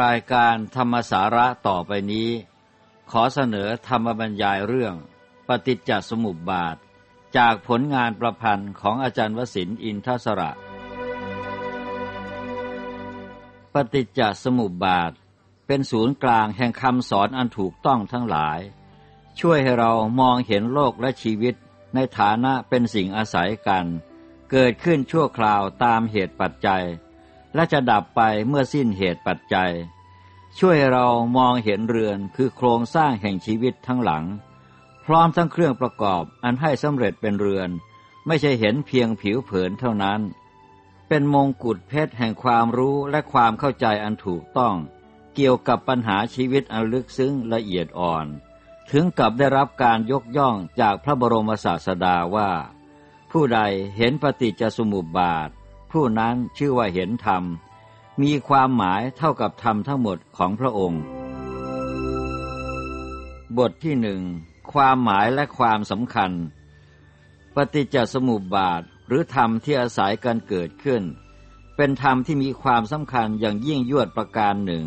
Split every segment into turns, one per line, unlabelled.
รายการธรรมสาระต่อไปนี้ ขอเสนอธรรมบรรยายเรื่อง ปฏิจจสมุปบาท จากผลงานประพันธ์ของอาจารย์วสินอินทศระ ปฏิจจสมุปบาท เป็นศูนย์กลางแห่งคำสอนอันถูกต้องทั้งหลาย ช่วยให้เรามองเห็นโลกและชีวิตในฐานะเป็นสิ่งอาศัยกัน เกิดขึ้นชั่วคราวตามเหตุปัจจัย และจะดับไปเมื่อสิ้นเหตุปัจจัย ช่วยเรามองเห็นเรือนคือโครงสร้างแห่งชีวิตทั้งหลัง พร้อมทั้งเครื่องประกอบอันให้สำเร็จเป็นเรือน ไม่ใช่เห็นเพียงผิวเผินเท่านั้น เป็นมงกุฎเพชรแห่งความรู้และความเข้าใจอันถูกต้อง เกี่ยวกับปัญหาชีวิตอันลึกซึ้งละเอียดอ่อน ถึงกับได้รับการยกย่องจากพระบรมศาสดาว่า ผู้ใดเห็นปฏิจจสมุปบาท ผู้นั้นชื่อว่าเห็นธรรม มีความหมายเท่ากับธรรมทั้งหมดของพระองค์ บทที่หนึ่งความหมายและความสำคัญ ปฏิจจสมุปบาทหรือธรรมที่อาศัยกันเกิดขึ้น เป็นธรรมที่มีความสำคัญอย่างยิ่งยวดประการหนึ่ง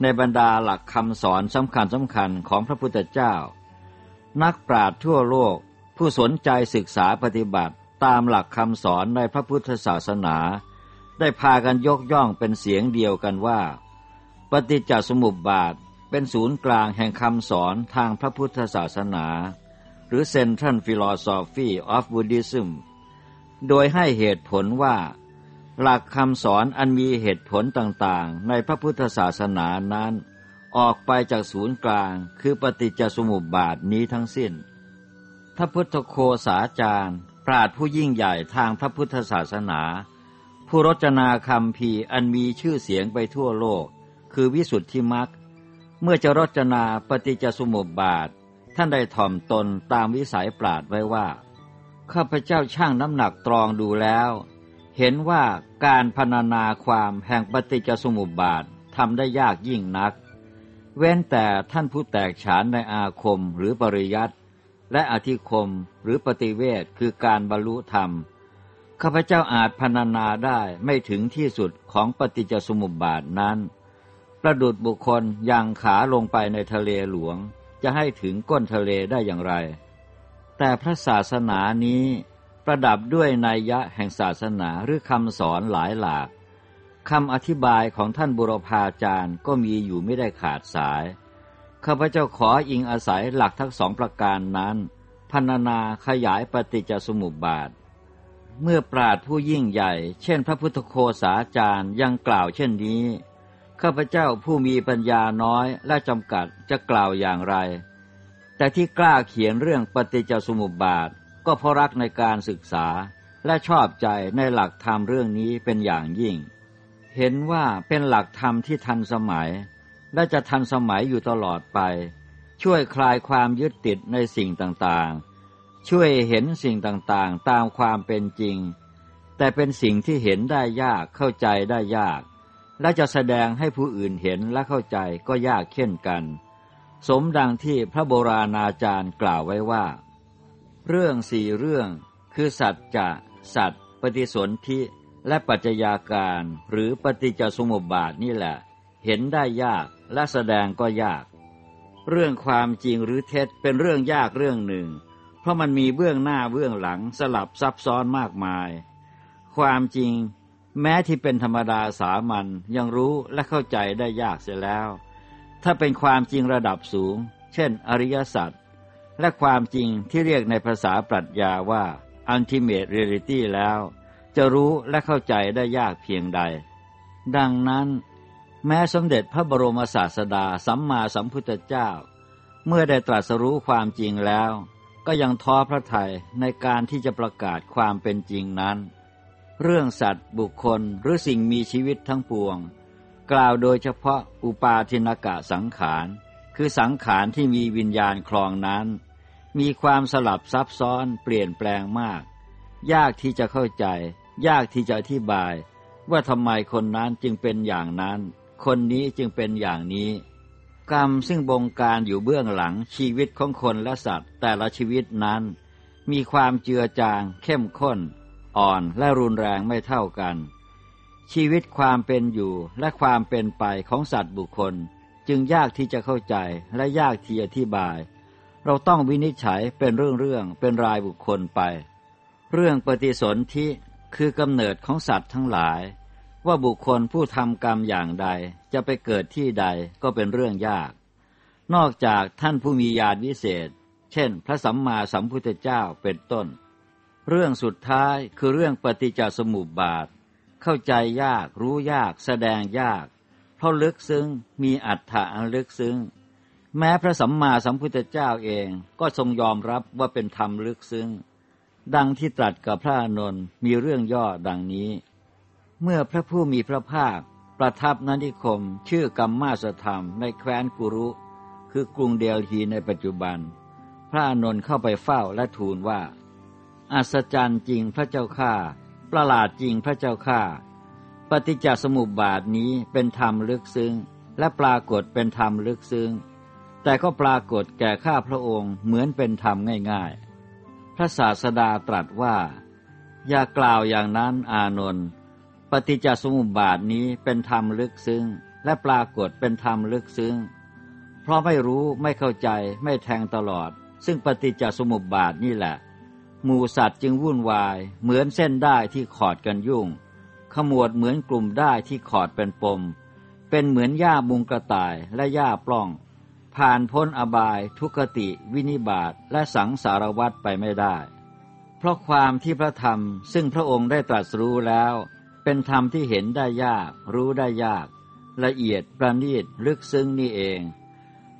ในบรรดาหลักคำสอนสำคัญสำคัญของพระพุทธเจ้า นักปราชญ์ทั่วโลกผู้สนใจศึกษาปฏิบัติ ตามหลักคำสอนในพระพุทธศาสนา ได้พากันยกย่องเป็นเสียงเดียวกันว่า ปฏิจจสมุปบาทเป็นศูนย์กลางแห่งคำสอนทางพระพุทธศาสนา หรือ Central Philosophy of Buddhism โดยให้เหตุผลว่า หลักคำสอนอันมีเหตุผลต่างๆ ในพระพุทธศาสนานั้น ออกไปจากศูนย์กลางคือปฏิจจสมุปบาทนี้ทั้งสิ้นพระพุทธโคสาจารย์ ราดผู้ยิ่งใหญ่ทางพระพุทธศาสนา ผู้รจนาคำพีอันมีชื่อเสียงไปทั่วโลก คือวิสุทธิมักเมื่อจะรจนาปฏิจจสมุปบาท ท่านได้ถ่อมตนตามวิสัยปราดไว้ว่า ข้าพเจ้าช่างน้ำหนักตรองดูแล้ว เห็นว่าการพรรณนาความแห่งปฏิจจสมุปบาททำได้ยากยิ่งนัก เว้นแต่ท่านผู้แตกฉานในอาคมหรือปริยัติ และอธิคมหรือปฏิเวทคือการบรรลุธรรม ข้าพเจ้าอาจพรรณนาได้ไม่ถึงที่สุดของปฏิจจสมุปบาทนั้น ประดุดบุคคลยังขาลงไปในทะเลหลวง จะให้ถึงก้นทะเลได้อย่างไร แต่พระศาสนานี้ประดับด้วยนัยยะแห่งศาสนาหรือคำสอนหลายหลากคำอธิบายของท่านบุรพาจารย์ก็มีอยู่ไม่ได้ขาดสาย ข้าพเจ้าขออิงอาศัยหลักทั้งสองประการนั้นพันนาขยายปฏิจจสมุปบาท เมื่อปราดผู้ยิ่งใหญ่ เช่นพระพุทธโคสาจารย์ยังกล่าวเช่นนี้ ข้าพเจ้าผู้มีปัญญาน้อยและจำกัดจะกล่าวอย่างไร แต่ที่กล้าเขียนเรื่องปฏิจจสมุปบาท ก็เพราะรักในการศึกษาและชอบใจในหลักธรรมเรื่องนี้เป็นอย่างยิ่ง เห็นว่าเป็นหลักธรรมที่ทันสมัย และจะทันสมัยอยู่ตลอดไป ช่วยคลายความยึดติดในสิ่งต่างๆ ช่วยเห็นสิ่งต่างๆ ตามความเป็นจริง แต่เป็นสิ่งที่เห็นได้ยากเข้าใจได้ยาก และจะแสดงให้ผู้อื่นเห็นและเข้าใจก็ยากเช่นกัน สมดังที่พระโบราณอาจารย์กล่าวไว้ว่า เรื่องสี่เรื่องคือสัจจะสัตว์ ปฏิสนธิและปัจจัยาการหรือปฏิจจสมุปบาทนี่แหละ เห็นได้ยาก และแสดงก็ยาก เรื่องความจริงหรือเท็จเป็นเรื่องยากเรื่องหนึ่ง เพราะมันมีเบื้องหน้าเบื้องหลังสลับซับซ้อนมากมาย ความจริง แม้ที่เป็นธรรมดาสามัญยังรู้และเข้าใจได้ยากเสียแล้ว ถ้าเป็นความจริงระดับสูง เช่น อริยสัจและความจริงที่เรียกในภาษาปรัชญาว่า ultimate reality แล้ว จะรู้และเข้าใจได้ยากเพียงใด ดังนั้น แม้สมเด็จพระบรมศาสดาสัมมาสัมพุทธเจ้า เมื่อได้ตรัสรู้ความจริงแล้ว ก็ยังท้อพระทัยในการที่จะประกาศความเป็นจริงนั้น เรื่องสัตว์บุคคลหรือสิ่งมีชีวิตทั้งปวง กล่าวโดยเฉพาะอุปาทินกะสังขาร คือสังขารที่มีวิญญาณคลองนั้น มีความสลับซับซ้อนเปลี่ยนแปลงมาก ยากที่จะเข้าใจ ยากที่จะอธิบาย ว่าทำไมคนนั้นจึงเป็นอย่างนั้น คนนี้จึงเป็นอย่างนี้ กรรมซึ่งบงการอยู่เบื้องหลังชีวิตของคนและสัตว์ แต่ละชีวิตนั้น มีความเจือจาง เข้มข้น อ่อนและรุนแรงไม่เท่ากัน ชีวิตความเป็นอยู่และความเป็นไปของสัตว์บุคคล จึงยากที่จะเข้าใจและยากที่อธิบาย เราต้องวินิจฉัยเป็นเรื่องๆเป็นรายบุคคลไป เรื่องปฏิสนธิคือกำเนิดของสัตว์ทั้งหลาย ว่าบุคคลผู้ทำกรรมอย่างใดจะไปเกิดที่ใดก็เป็นเรื่องยาก นอกจากท่านผู้มีญาณวิเศษ เช่น พระสัมมาสัมพุทธเจ้าเป็นต้น เรื่องสุดท้ายคือเรื่องปฏิจจสมุปบาท เข้าใจยากรู้ยากแสดงยาก เพราะลึกซึ้งมีอัตถะอันลึกซึ้ง แม้พระสัมมาสัมพุทธเจ้าเองก็ทรงยอมรับว่าเป็นธรรมลึกซึ้ง ดังที่ตรัสกับพระนนท์มีเรื่องย่อดังนี้ เมื่อพระผู้มีพระภาค ประทับนนิคม ชื่อกัมมาสธรรมในแคว้นกุรุ คือกรุงเดลฮีในปัจจุบัน พระนนท์เข้าไปเฝ้าและทูลว่า อัศจรรย์จริงพระเจ้าข้าประหลาดจริงพระเจ้าข้าปฏิจจสมุปบาทนี้เป็นธรรมลึกซึ้ง และปรากฏเป็นธรรมลึกซึ้ง แต่ก็ปรากฏแก่ข้าพระองค์เหมือนเป็นธรรมง่ายๆ พระศาสดาตรัสว่า อย่ากล่าวอย่างนั้นอานนท์ ปฏิจจสมุปบาทนี้เป็นธรรมลึกซึ้ง และปรากฏเป็นธรรมลึกซึ้ง เพราะไม่รู้ไม่เข้าใจไม่แทงตลอด ซึ่งปฏิจจสมุปบาทนี่แหละ หมู่สัตว์จึงวุ่นวาย เหมือนเส้นได้ที่ขอดกันยุ่ง ขมวดเหมือนกลุ่มได้ที่ขอดเป็นปม เป็นเหมือนหญ้ามุงกระต่ายและหญ้าปล้อง ผ่านพ้นอบาย ทุกติ วินิบาตและสังสารวัตไปไม่ได้ เพราะความที่พระธรรมซึ่งพระองค์ได้ตรัสรู้แล้ว เป็นธรรมที่เห็นได้ยาก รู้ได้ยาก ละเอียดประณีตลึกซึ้งนี่เอง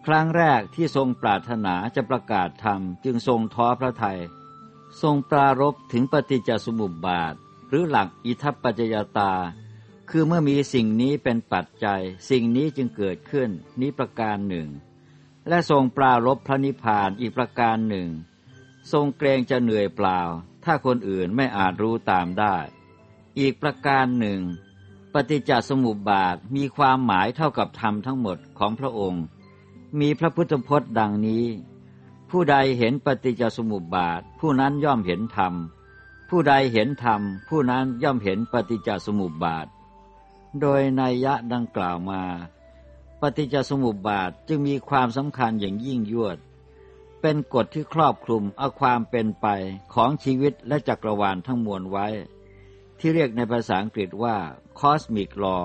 ครั้งแรกที่ทรงปรารถนาจะประกาศธรรมจึงทรงท้อพระทยัยทรงปรารบถึงปฏิจจสมุปบาท หรือหลักอิทัปปัจจยตา คือเมื่อมีสิ่งนี้เป็นปัจจัย สิ่งนี้จึงเกิดขึ้นนี้ประการหนึ่ง และทรงปรารบพระนิพพานอีกประการหนึ่ง ทรงเกรงจะเหนื่อยเปล่า ถ้าคนอื่นไม่อาจรู้ตามได้ อีกประการหนึ่ง ปฏิจจสมุปบาทมีความหมายเท่ากับธรรมทั้งหมดของพระองค์ มีพระพุทธพจน์ดังนี้ ผู้ใดเห็นปฏิจจสมุปบาท ผู้นั้นย่อมเห็นธรรม ผู้ใดเห็นธรรม ผู้นั้นย่อมเห็นปฏิจจสมุปบาท โดยนัยยะดังกล่าวมา ปฏิจจสมุปบาทจึงมีความสำคัญอย่างยิ่งยวดเป็นกฎที่ครอบคลุมเอาความเป็นไปของชีวิตและจักรวาลทั้งมวลไว้ ที่เรียกในภาษาอังกฤษว่า cosmic law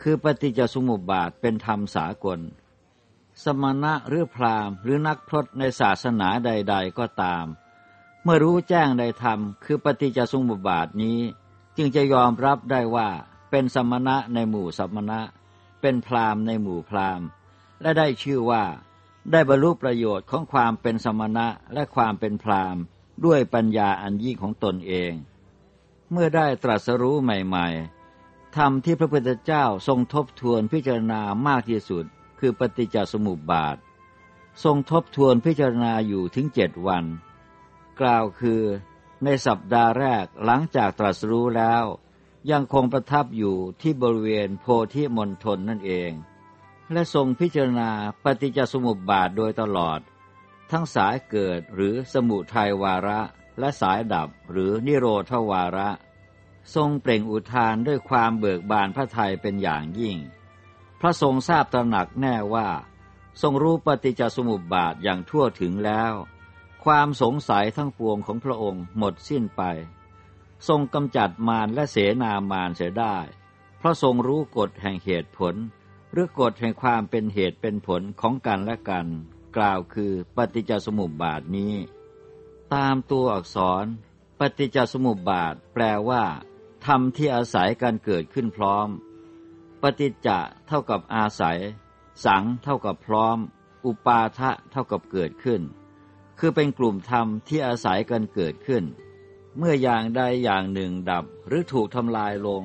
คือปฏิจจสมุปบาทเป็นธรรมสากล สมณะหรือพราหมณ์ หรือนักพรตในศาสนาใด ๆ ก็ตาม เมื่อรู้แจ้งในธรรม คือปฏิจจสมุปบาทนี้ จึงจะยอมรับได้ว่าเป็นสมณะในหมู่สมณะ เป็นพราหมณ์ในหมู่พราหมณ์ และได้ชื่อว่า ได้บรรลุประโยชน์ของความเป็นสมณะและความเป็นพราหมณ์ ด้วยปัญญาอันยิ่งของตนเอง เมื่อได้ตรัสรู้ใหม่ๆธรรมที่พระพุทธเจ้าทรงทบทวนพิจารณามากที่สุด คือปฏิจจสมุปบาท ทรงทบทวนพิจารณาอยู่ถึงเจ็ดวัน กล่าวคือในสัปดาห์แรกหลังจากตรัสรู้แล้ว ยังคงประทับอยู่ที่บริเวณโพธิมณฑลนั่นเอง และทรงพิจารณาปฏิจจสมุปบาทโดยตลอด ทั้งสายเกิดหรือสมุทัยวาระ และสายดับหรือนิโรธวาระ ทรงเปล่งอุทานด้วยความเบิกบานพระทัยเป็นอย่างยิ่ง พระทรงทราบตระหนักแน่ว่า ทรงรู้ปฏิจจสมุปบาทอย่างทั่วถึงแล้ว ความสงสัยทั้งปวงของพระองค์หมดสิ้นไป ทรงกำจัดมารและเสนามารเสียได้ พระทรงรู้กฎแห่งเหตุผล หรือกฎแห่งความเป็นเหตุเป็นผลของกันและกัน กล่าวคือปฏิจจสมุปบาทนี้ ตามตัวอักษร ปฏิจจสมุปบาทแปลว่า ธรรมที่อาศัยการเกิดขึ้นพร้อม ปฏิจจะเท่ากับอาศัย สังเท่ากับพร้อม อุปาทะเท่ากับเกิดขึ้น คือเป็นกลุ่มธรรมที่อาศัยกันเกิดขึ้น เมื่ออย่างใดอย่างหนึ่งดับหรือถูกทำลายลง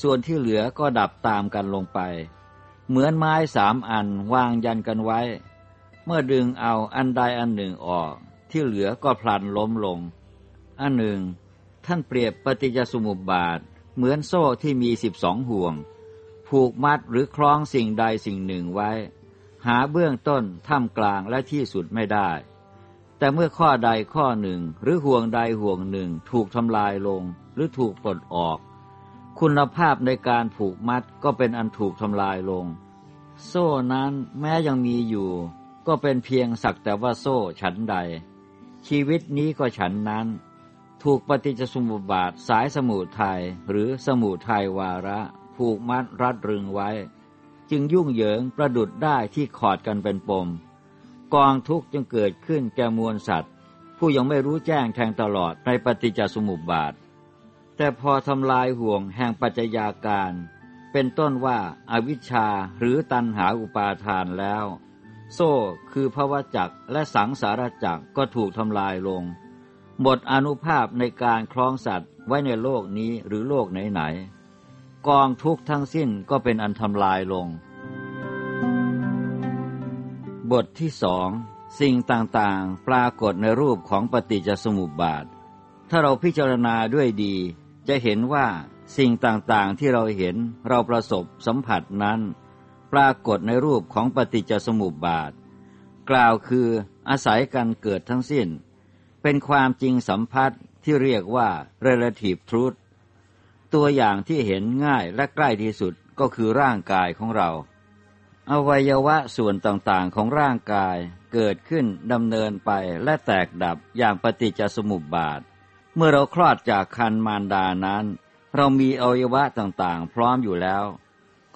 ส่วนที่เหลือก็ดับตามกันลงไป เหมือนไม้สามอันวางยันกันไว้ เมื่อดึงเอาอันใดอันหนึ่งออก ที่เหลือก็พลันล้มลง อันหนึ่ง ท่านเปรียบปฏิจจสมุปบาท เหมือนโซ่ที่มีสิบสองห่วง ผูกมัดหรือคล้องสิ่งใดสิ่งหนึ่งไว้ หาเบื้องต้นท่ามกลางและที่สุดไม่ได้ แต่เมื่อข้อใดข้อหนึ่งหรือห่วงใดห่วงหนึ่งถูกทำลายลงหรือถูกปลดออก คุณภาพในการผูกมัดก็เป็นอันถูกทำลายลง โซ่นั้นแม้ยังมีอยู่ ก็เป็นเพียงสักแต่ว่าโซ่ฉันใด ชีวิตนี้ก็ฉันนั้น ถูกปฏิจจสมุปบาทสายสมุทัยหรือสมุทัยวาระ ผูกมัดรัดรึงไว้ จึงยุ่งเหยิงประดุดได้ที่ขอดกันเป็นปม กองทุกข์จึงเกิดขึ้นแก่มวลสัตว์ ผู้ยังไม่รู้แจ้งแทงตลอดในปฏิจจสมุปบาท แต่พอทำลายห่วงแห่งปัจจัยาการ เป็นต้นว่าอาวิชชาหรือตันหาอุปาทานแล้ว โซ่คือภวจักและสังสารจักก็ถูกทำลายลง หมดอนุภาพในการคล้องสัตว์ไว้ในโลกนี้หรือโลกไหนๆกองทุกทั้งสิ้นก็เป็นอันทำลายลง บทที่สองสิ่งต่างๆ ปรากฏในรูปของปฏิจจสมุปบาท ถ้าเราพิจารณาด้วยดี จะเห็นว่าสิ่งต่างๆที่เราเห็นเราประสบสัมผัสนั้น ปรากฏในรูปของปฏิจจสมุปบาท กล่าวคืออาศัยกันเกิดทั้งสิ้น เป็นความจริงสัมพัทธ์ที่เรียกว่า relative truth ตัวอย่างที่เห็นง่ายและใกล้ที่สุดก็คือร่างกายของเรา อวัยวะส่วนต่างๆของร่างกายเกิดขึ้นดำเนินไปและแตกดับอย่างปฏิจจสมุปบาท เมื่อเราคลอดจากคันมารดานั้น เรามีอวัยวะต่างๆ พร้อมอยู่แล้ว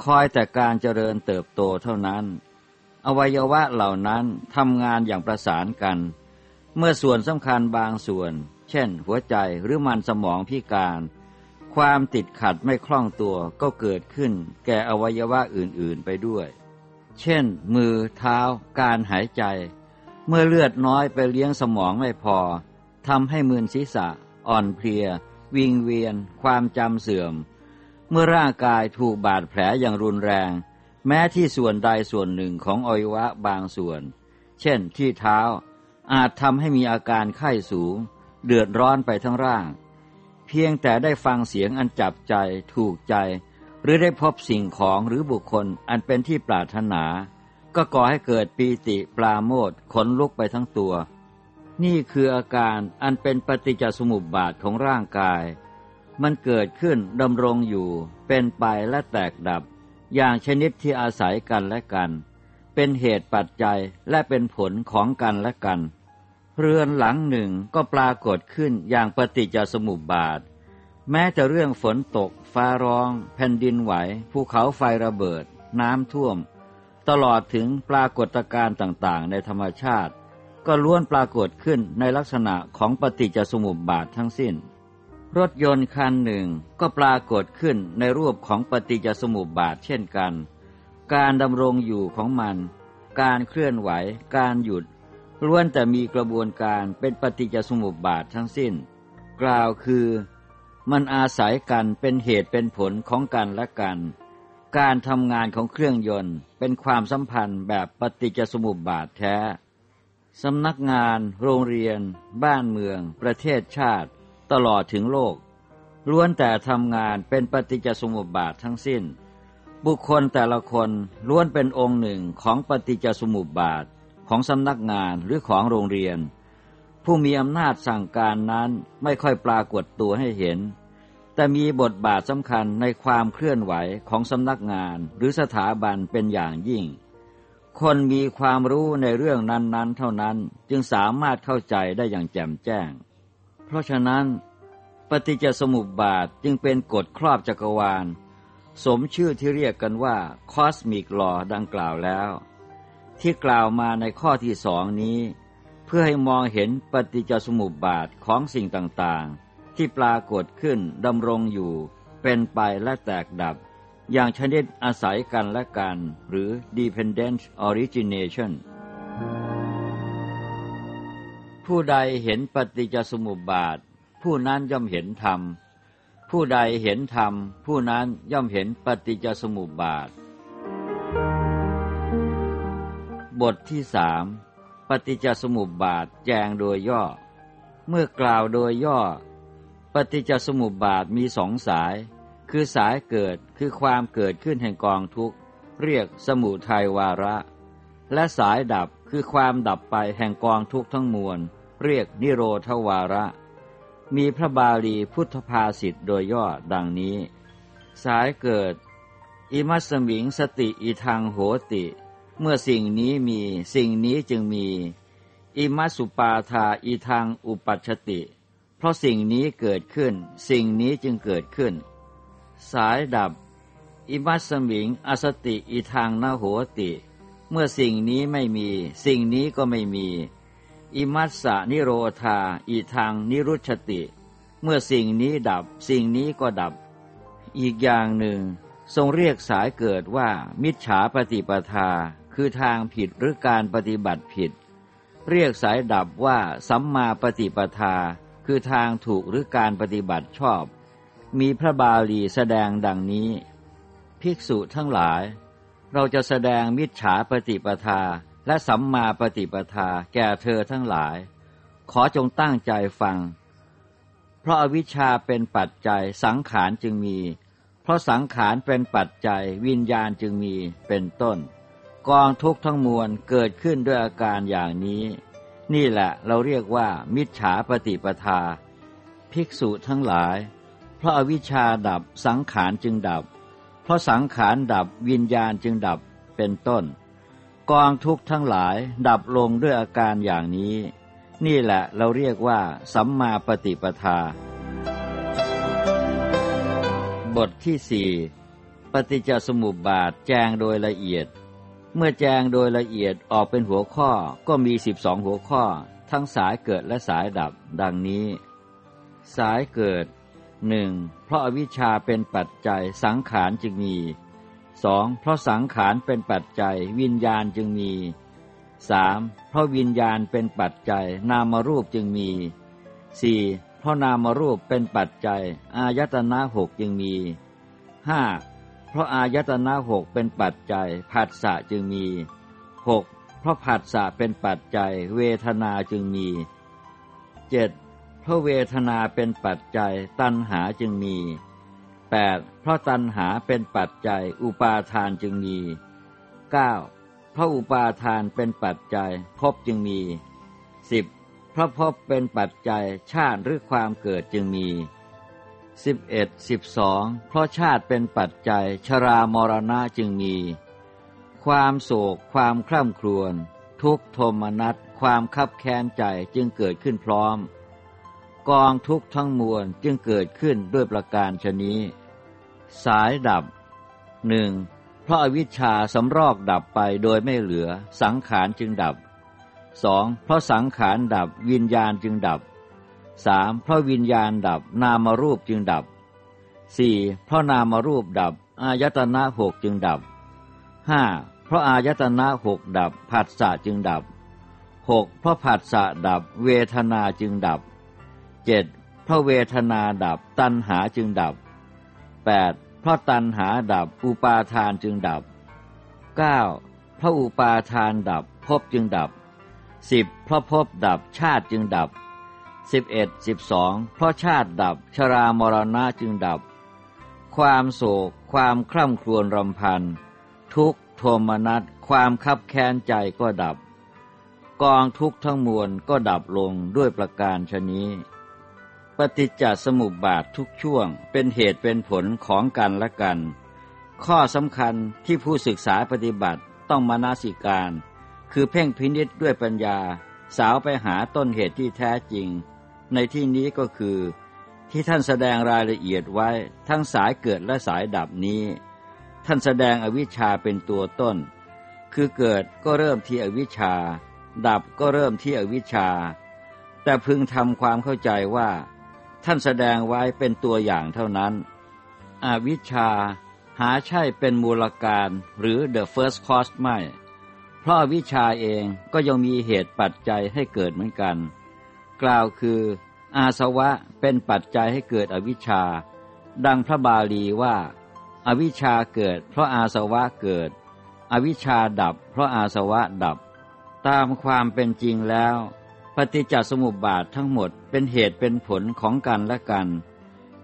คอยแต่การเจริญเติบโตเท่านั้น อวัยวะเหล่านั้นทำงานอย่างประสานกัน เมื่อส่วนสำคัญบางส่วน เช่น หัวใจหรือมันสมองพิการ ความติดขัดไม่คล่องตัวก็เกิดขึ้นแก่อวัยวะอื่นๆไปด้วย เช่น มือเท้า การหายใจ เมื่อเลือดน้อยไปเลี้ยงสมองไม่พอทำให้มืนศีรษะ อ่อนเพลีย วิงเวียน ความจำเสื่อม เมื่อร่างกายถูกบาดแผลอย่างรุนแรง แม้ที่ส่วนใดส่วนหนึ่งของอวัยวะบางส่วน เช่นที่เท้า อาจทำให้มีอาการไข้สูง เดือดร้อนไปทั้งร่าง เพียงแต่ได้ฟังเสียงอันจับใจถูกใจ หรือได้พบสิ่งของหรือบุคคลอันเป็นที่ปรารถนา ก็ก่อให้เกิดปีติปลาโมดขนลุกไปทั้งตัว นี่คืออาการอันเป็นปฏิจจสมุปบาทของร่างกาย มันเกิดขึ้นดำรงอยู่ เป็นไปและแตกดับ อย่างชนิดที่อาศัยกันและกัน เป็นเหตุปัจจัยและเป็นผลของกันและกัน เรือนหลังหนึ่งก็ปรากฏขึ้นอย่างปฏิจจสมุปบาท แม้จะเรื่องฝนตก ฟ้าร้อง แผ่นดินไหว ภูเขาไฟระเบิด น้ำท่วม ตลอดถึงปรากฏการณ์ต่างๆ ในธรรมชาติ ก็ล้วนปรากฏขึ้นในลักษณะของปฏิจจสมุปบาททั้งสิ้น รถยนต์คันหนึ่งก็ปรากฏขึ้นในรูปของปฏิจจสมุปบาทเช่นกัน การดำรงอยู่ของมัน การเคลื่อนไหว การหยุด ล้วนแต่มีกระบวนการเป็นปฏิจจสมุปบาททั้งสิ้น กล่าวคือมันอาศัยกันเป็นเหตุเป็นผลของกันและกัน การทำงานของเครื่องยนต์เป็นความสัมพันธ์แบบปฏิจจสมุปบาทแท้ สำนักงาน โรงเรียน บ้านเมือง ประเทศชาติ ตลอดถึงโลก ล้วนแต่ทำงานเป็นปฏิจจสมุปบาททั้งสิ้น บุคคลแต่ละคนล้วนเป็นองค์หนึ่งของปฏิจจสมุปบาท ของสำนักงานหรือของโรงเรียน ผู้มีอำนาจสั่งการนั้นไม่ค่อยปรากฏตัวให้เห็น แต่มีบทบาทสำคัญในความเคลื่อนไหวของสำนักงานหรือสถาบันเป็นอย่างยิ่ง คนมีความรู้ในเรื่องนั้นๆ เท่านั้นจึงสามารถเข้าใจได้อย่างแจ่มแจ้ง เพราะฉะนั้น ปฏิจจสมุปบาทจึงเป็นกฎครอบจักรวาล สมชื่อที่เรียกกันว่าคอสมิกลอดังกล่าวแล้ว ที่กล่าวมาในข้อที่สองนี้ เพื่อให้มองเห็นปฏิจจสมุปบาทของสิ่งต่างๆ ที่ปรากฏขึ้นดำรงอยู่ เป็นไปและแตกดับ อย่างชนิดอาศัยกันและกัน หรือ dependent origination ผู้ใดเห็นปฏิจจสมุปบาท ผู้นั้นย่อมเห็นธรรม ผู้ใดเห็นธรรม ผู้นั้นย่อมเห็นปฏิจจสมุปบาท บทที่สามปฏิจจสมุปบาทแจงโดยย่อ เมื่อกล่าวโดยย่อ ปฏิจจสมุปบาทมีสองสาย คือสายเกิดคือความเกิดขึ้นแห่งกองทุกข์ เรียกสมุทัยวาระ และสายดับคือความดับไปแห่งกองทุกข์ทั้งมวล เรียกนิโรธวาระ มีพระบาลีพุทธภาษิตโดยย่อดังนี้ สายเกิด อิมัสมิงสติอีทางโหติ เมื่อสิ่งนี้มีสิ่งนี้จึงมี อิมัสุปาทาอีทางอุปัชติ เพราะสิ่งนี้เกิดขึ้น สิ่งนี้จึงเกิดขึ้น สายดับ อิมัสมิง อสติอีทางนาโหติ เมื่อสิ่งนี้ไม่มี สิ่งนี้ก็ไม่มี อิมัสสะนิโรธาอีทางนิรุชติ เมื่อสิ่งนี้ดับ สิ่งนี้ก็ดับ อีกอย่างหนึ่ง ทรงเรียกสายเกิดว่ามิจฉาปฏิปทา คือทางผิดหรือการปฏิบัติผิด เรียกสายดับว่าสัมมาปฏิปทา คือทางถูกหรือการปฏิบัติชอบ มีพระบาลีแสดงดังนี้ ภิกษุทั้งหลาย เราจะแสดงมิจฉาปฏิปทาและสัมมาปฏิปทาแก่เธอทั้งหลาย ขอจงตั้งใจฟัง เพราะอวิชชาเป็นปัจจัยสังขารจึงมี เพราะสังขารเป็นปัจจัยวิญญาณจึงมีเป็นต้น กองทุกข์ทั้งมวลเกิดขึ้นด้วยอาการอย่างนี้ นี่แหละเราเรียกว่า มิจฉาปฏิปทา ภิกษุทั้งหลาย เพราะอวิชชาดับสังขารจึงดับ เพราะสังขารดับวิญญาณจึงดับเป็นต้น กองทุกข์ทั้งหลายดับลงด้วยอาการอย่างนี้ นี่แหละเราเรียกว่า สัมมาปฏิปทา บทที่สี่ปฏิจจสมุปบาทแจงโดยละเอียด เมื่อแจงโดยละเอียดออกเป็นหัวข้อก็มีสิบสองหัวข้อ ทั้งสายเกิดและสายดับ ดังนี้ สายเกิดหนึ่งเพราะอวิชชาเป็นปัจจัยสังขารจึงมีสองเพราะสังขารเป็นปัจจัย วิญญาณจึงมีสามเพราะวิญญาณเป็นปัจจัย นามรูปจึงมีสี่เพราะนามรูปเป็นปัจจัย อายตนะหกจึงมีห้า เพราะอายตนะหกเป็นปัจจัยผัสสะจึงมีหกเพราะผัสสะเป็นปัจจัย เวทนาจึงมีเจ็ดเพราะเวทนาเป็นปัจจัย ตัณหาจึงมี 8. เพราะตัณหาเป็นปัจจัย อุปาทานจึงมี 9. เพราะอุปาทานเป็นปัจจัยภพจึงมี 10. เพราะภพเป็นปัจจัยชาติหรือความเกิดจึงมี 11 12 เพราะชาติเป็นปัจจัยชรามรณะจึงมี ความโศก ความคร่ำครวญ ทุกโทมนัส ความคับแค้นใจจึงเกิดขึ้นพร้อม กองทุกทั้งมวลจึงเกิดขึ้นด้วยประการชนี้ สายดับหนึ่งเพราะอวิชชาสำรอกดับไปโดยไม่เหลือ สังขารจึงดับสองเพราะสังขารดับวิญญาณจึงดับ สามเพราะวิญญาณดับนามรูปจึงดับสี่เพราะนามรูปดับ อายตนะหกจึงดับห้าเพราะอายตนะหกดับผัสสะจึงดับหกเพราะผัสสะดับเวทนาจึงดับเจ็ดเพราะเวทนาดับตัณหาจึงดับแปดเพราะตัณหาดับอุปาทานจึงดับเก้าเพราะอุปาทานดับภพจึงดับสิบเพราะภพดับชาติจึงดับ สิบเอ็ดสิบสองเพราะชาติดับชรามรณะจึงดับ ความโศก ความคร่ำครวญรำพัน ทุกโทมนัสความคับแค้นใจก็ดับ กองทุกทั้งมวลก็ดับลงด้วยประการชนี้ ปฏิจจสมุปบาททุกช่วงเป็นเหตุเป็นผลของกันและกัน ข้อสำคัญที่ผู้ศึกษาปฏิบัติต้องมานาสิการ คือเพ่งพินิษด้วยปัญญาสาวไปหาต้นเหตุที่แท้จริง ในที่นี้ก็คือ ที่ท่านแสดงรายละเอียดไว้ทั้งสายเกิดและสายดับนี้ ท่านแสดงอวิชชาเป็นตัวต้น คือเกิดก็เริ่มที่อวิชชา ดับก็เริ่มที่อวิชชา แต่พึงทำความเข้าใจว่า ท่านแสดงไว้เป็นตัวอย่างเท่านั้น อวิชชาหาใช่เป็นมูลการหรือ the first cause ไม่ เพราะวิชาเองก็ยังมีเหตุปัจจัยให้เกิดเหมือนกัน กล่าวคือ อาสวะเป็นปัจจัยให้เกิดอวิชชา ดังพระบาลีว่าอาวิชชาเกิด เพราะอาสวะเกิด อวิชชาดับ เพราะอาสวะดับ ตามความเป็นจริงแล้ว ปฏิจจสมุปบาททั้งหมดเป็นเหตุเป็นผลของกันและกัน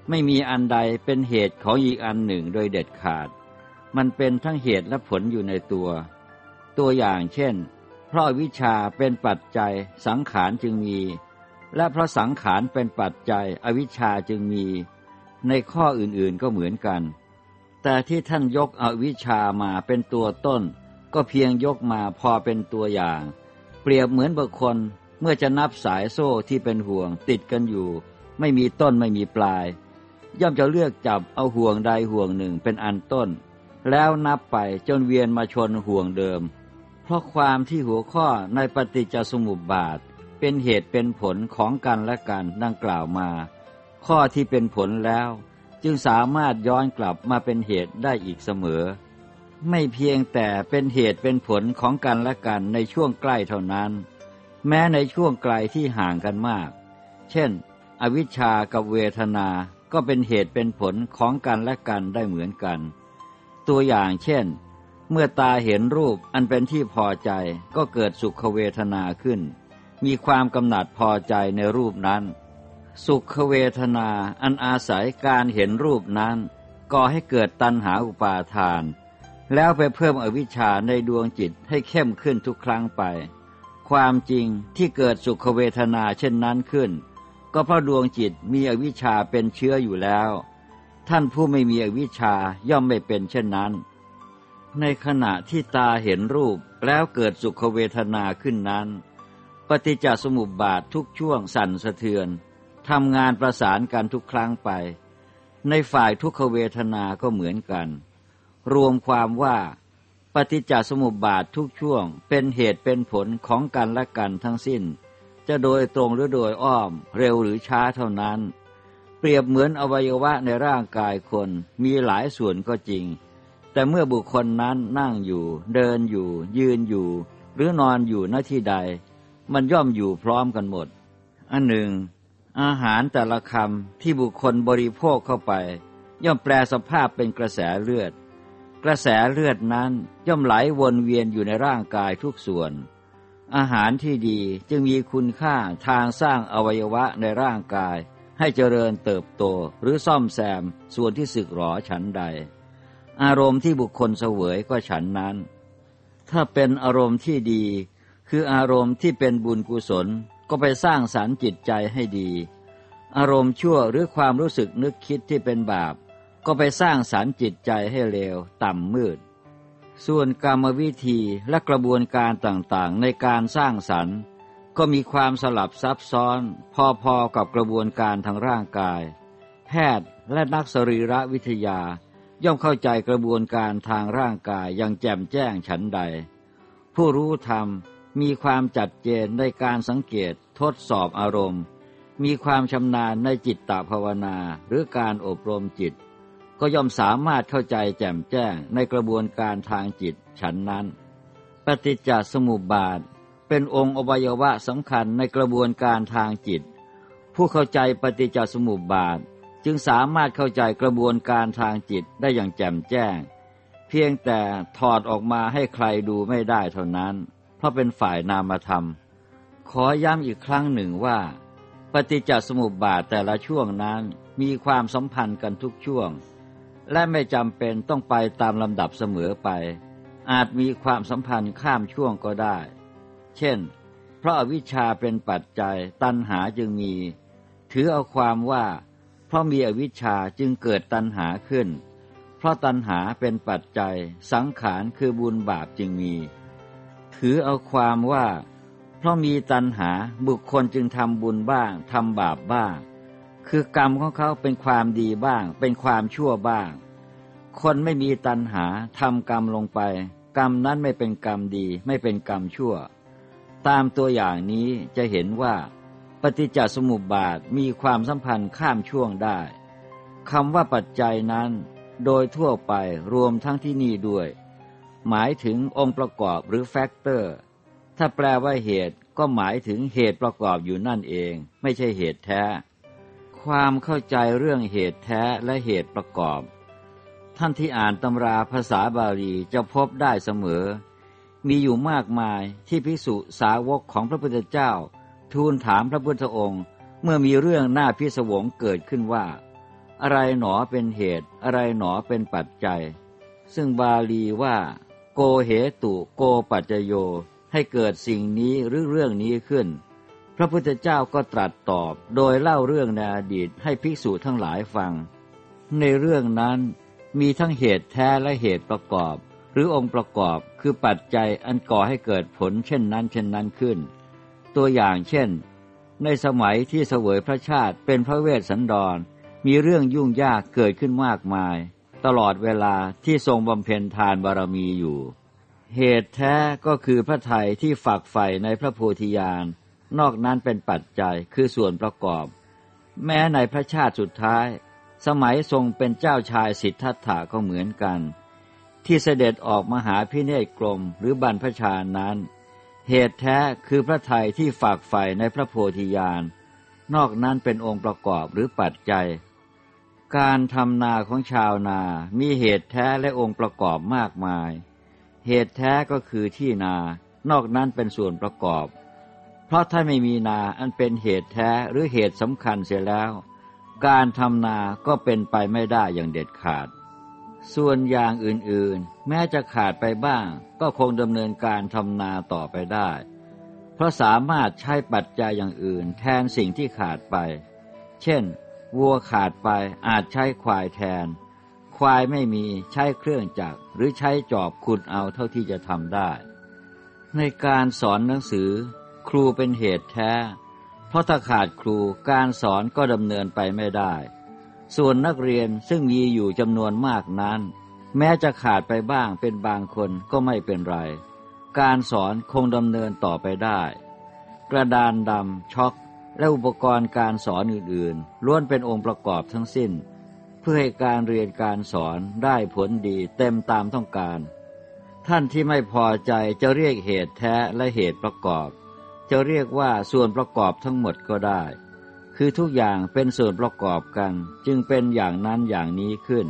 ไม่มีอันใดเป็นเหตุของอีกอันหนึ่งโดยเด็ดขาด มันเป็นทั้งเหตุและผลอยู่ในตัว ตัวอย่างเช่น เพราะวิชาเป็นปัจจัยสังขารจึงมี และเพราะสังขารเป็นปัจจัยอวิชชาจึงมี ในข้ออื่นๆก็เหมือนกัน แต่ที่ท่านยกอวิชามาเป็นตัวต้น ก็เพียงยกมาพอเป็นตัวอย่าง เปรียบเหมือนบุคคลเมื่อจะนับสายโซ่ที่เป็นห่วงติดกันอยู่ ไม่มีต้นไม่มีปลาย ย่อมจะเลือกจับเอาห่วงใดห่วงหนึ่งเป็นอันต้น แล้วนับไปจนเวียนมาชนห่วงเดิม เพราะความที่หัวข้อในปฏิจจสมุปบาท เป็นเหตุเป็นผลของกันและกันดังกล่าวมา ข้อที่เป็นผลแล้ว จึงสามารถย้อนกลับมาเป็นเหตุได้อีกเสมอ ไม่เพียงแต่เป็นเหตุเป็นผลของกันและกันในช่วงใกล้เท่านั้น แม้ในช่วงไกลที่ห่างกันมาก เช่น อวิชชากับเวทนาก็เป็นเหตุเป็นผลของกันและกันได้เหมือนกัน ตัวอย่างเช่น เมื่อตาเห็นรูปอันเป็นที่พอใจก็เกิดสุขเวทนาขึ้น มีความกำหนัดพอใจในรูปนั้น สุขเวทนาอันอาศัยการเห็นรูปนั้นก่อให้เกิดตัณหาอุปาทาน แล้วไปเพิ่มอวิชชาในดวงจิตให้เข้มขึ้นทุกครั้งไป ความจริงที่เกิดสุขเวทนาเช่นนั้นขึ้น ก็เพราะดวงจิตมีอวิชชาเป็นเชื้ออยู่แล้ว ท่านผู้ไม่มีอวิชชาย่อมไม่เป็นเช่นนั้น ในขณะที่ตาเห็นรูปแล้วเกิดสุขเวทนาขึ้นนั้น ปฏิจจสมุปบาททุกช่วงสั่นสะเทือนทำงานประสานกันทุกครั้งไป ในฝ่ายทุกขเวทนาก็เหมือนกัน รวมความว่าปฏิจจสมุปบาททุกช่วง เป็นเหตุเป็นผลของกันและกันทั้งสิ้น จะโดยตรงหรือโดยอ้อมเร็วหรือช้าเท่านั้น เปรียบเหมือนอวัยวะในร่างกายคนมีหลายส่วนก็จริง แต่เมื่อบุคคลนั้นนั่งอยู่ เดินอยู่ ยืนอยู่ หรือนอนอยู่ณที่ใด มันย่อมอยู่พร้อมกันหมด อันหนึ่ง อาหารแต่ละคำที่บุคคลบริโภคเข้าไป ย่อมแปลสภาพเป็นกระแสเลือด กระแสเลือดนั้นย่อมไหลวนเวียนอยู่ในร่างกายทุกส่วน อาหารที่ดีจึงมีคุณค่าทางสร้างอวัยวะในร่างกาย ให้เจริญเติบโตหรือซ่อมแซมส่วนที่สึกหรอฉันใด อารมณ์ที่บุคคลเสวยก็ฉันนั้น ถ้าเป็นอารมณ์ที่ดี คืออารมณ์ที่เป็นบุญกุศลก็ไปสร้างสารรค์จิตใจให้ดี อารมณ์ชั่วหรือความรู้สึกนึกคิดที่เป็นบาป ก็ไปสร้างสารรค์จิตใจให้เลวต่ำมืด ส่วนกรรมวิธีและกระบวนการต่างๆ ในการสร้างสรรค์ ก็มีความสลับซับซ้อน พอๆกับกระบวนการทางร่างกาย แพทย์และนักสรีรวิทยาย่อมเข้าใจกระบวนการทางร่างกายอย่างแจ่มแจ้งฉันใด ผู้รู้ธรรม มีความจัดเจนในการสังเกตทดสอบอารมณ์ มีความชำนาญในจิตตภาวนาหรือการอบรมจิต ก็ย่อมสามารถเข้าใจแจ่มแจ้งในกระบวนการทางจิตฉันนั้น ปฏิจจสมุปบาท เป็นองค์อวัยวะสำคัญในกระบวนการทางจิต ผู้เข้าใจปฏิจจสมุปบาทจึงสามารถเข้าใจกระบวนการทางจิตได้อย่างแจ่มแจ้ง เพียงแต่ถอดออกมาให้ใครดูไม่ได้เท่านั้น ราะเป็นฝ่ายนามธรรม ขอย้ำอีกครั้งหนึ่งว่า ปฏิจจสมุปบาทแต่ละช่วงนั้นมีความสัมพันธ์กันทุกช่วง และไม่จำเป็นต้องไปตามลำดับเสมอไป อาจมีความสัมพันธ์ข้ามช่วงก็ได้ เช่น เพราะอวิชชาเป็นปัจจัยตัณหาจึงมี ถือเอาความว่า เพราะมีอวิชชาจึงเกิดตัณหาขึ้น เพราะตัณหาเป็นปัจจัย สังขารคือบุญบาปจึงมี ถือเอาความว่า เพราะมีตัณหาบุคคลจึงทำบุญบ้างทำบาปบ้าง คือกรรมของเขาเป็นความดีบ้าง เป็นความชั่วบ้าง คนไม่มีตัณหาทำกรรมลงไป กรรมนั้นไม่เป็นกรรมดีไม่เป็นกรรมชั่ว ตามตัวอย่างนี้จะเห็นว่า ปฏิจจสมุปบาทมีความสัมพันธ์ข้ามช่วงได้คำว่าปัจจัยนั้น โดยทั่วไปรวมทั้งที่นี่ด้วย หมายถึงองค์ประกอบหรือแฟกเตอร์ ถ้าแปลว่าเหตุก็หมายถึงเหตุประกอบอยู่นั่นเอง ไม่ใช่เหตุแท้ ความเข้าใจเรื่องเหตุแท้และเหตุประกอบ ท่านที่อ่านตำราภาษาบาลีจะพบได้เสมอ มีอยู่มากมายที่พิสุสาวกของพระพุทธเจ้า ทูลถามพระพุทธองค์ เมื่อมีเรื่องหน่าพิศวงเกิดขึ้นว่า อะไรหนอเป็นเหตุ อะไรหนอเป็นปัจจัย ซึ่งบาลีว่า โกเหตุโกปัจจโยให้เกิดสิ่งนี้หรือเรื่องนี้ขึ้น พระพุทธเจ้าก็ตรัสตอบโดยเล่าเรื่องในอดีตให้ภิกษุทั้งหลายฟัง ในเรื่องนั้นมีทั้งเหตุแท้และเหตุประกอบ หรือองค์ประกอบคือปัจจัยอันก่อให้เกิดผลเช่นนั้นเช่นนั้นขึ้น ตัวอย่างเช่น ในสมัยที่เสวยพระชาติเป็นพระเวสสันดร มีเรื่องยุ่งยากเกิดขึ้นมากมาย ตลอดเวลาที่ทรงบำเพ็ญทานบารมีอยู่ เหตุแท้ก็คือพระไทยที่ฝักใฝ่ในพระโพธิญาณ นอกนั้นเป็นปัจจัยคือส่วนประกอบ แม้ในพระชาติสุดท้าย สมัยทรงเป็นเจ้าชายสิทธัตถะก็เหมือนกัน ที่เสด็จออกมหาพิเนศกรมหรือบรรพชานั้น เหตุแท้คือพระไทยที่ฝากใฝ่ในพระโพธิญาณนอกนั้นเป็นองค์ประกอบหรือปัจจัย การทำนาของชาวนา มีเหตุแท้และองค์ประกอบมากมาย เหตุแท้ก็คือที่นา นอกนั้นเป็นส่วนประกอบ เพราะถ้าไม่มีนาอันเป็นเหตุแท้หรือเหตุสำคัญเสียแล้ว การทำนาก็เป็นไปไม่ได้อย่างเด็ดขาด ส่วนอย่างอื่นๆ แม้จะขาดไปบ้าง ก็คงดำเนินการทำนาต่อไปได้ เพราะสามารถใช้ปัจจัยอย่างอื่นแทนสิ่งที่ขาดไป เช่น วัวขาดไปอาจใช้ควายแทน ควายไม่มีใช้เครื่องจักรหรือใช้จอบขุดเอาเท่าที่จะทำได้ ในการสอนหนังสือ ครูเป็นเหตุแท้ เพราะถ้าขาดครูการสอนก็ดำเนินไปไม่ได้ ส่วนนักเรียนซึ่งมีอยู่จำนวนมากนั้น แม้จะขาดไปบ้างเป็นบางคนก็ไม่เป็นไร การสอนคงดำเนินต่อไปได้ กระดานดำช็อก และอุปกรณ์การสอนอื่นๆล้วนเป็นองค์ประกอบทั้งสิ้น เพื่อให้การเรียนการสอนได้ผลดีเต็มตามต้องการ ท่านที่ไม่พอใจจะเรียกเหตุแท้และเหตุประกอบ จะเรียกว่าส่วนประกอบทั้งหมดก็ได้ คือทุกอย่างเป็นส่วนประกอบกัน จึงเป็นอย่างนั้นอย่างนี้ขึ้น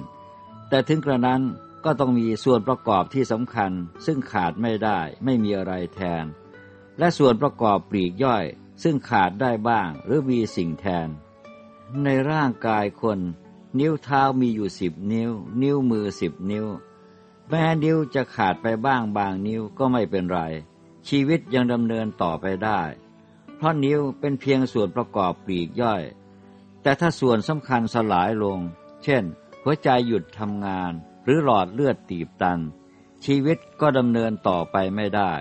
แต่ถึงกระนั้นก็ต้องมีส่วนประกอบที่สำคัญ ซึ่งขาดไม่ได้ไม่มีอะไรแทน และส่วนประกอบปลีกย่อย ซึ่งขาดได้บ้างหรือมีสิ่งแทน ในร่างกายคน นิ้วเท้ามีอยู่สิบนิ้ว นิ้วมือสิบนิ้ว แม้นิ้วจะขาดไปบ้างบางนิ้วก็ไม่เป็นไร ชีวิตยังดำเนินต่อไปได้ เพราะนิ้วเป็นเพียงส่วนประกอบปลีกย่อย แต่ถ้าส่วนสำคัญสลายลง เช่น หัวใจหยุดทำงาน หรือหลอดเลือดตีบตัน ชีวิตก็ดำเนินต่อไปไม่ได้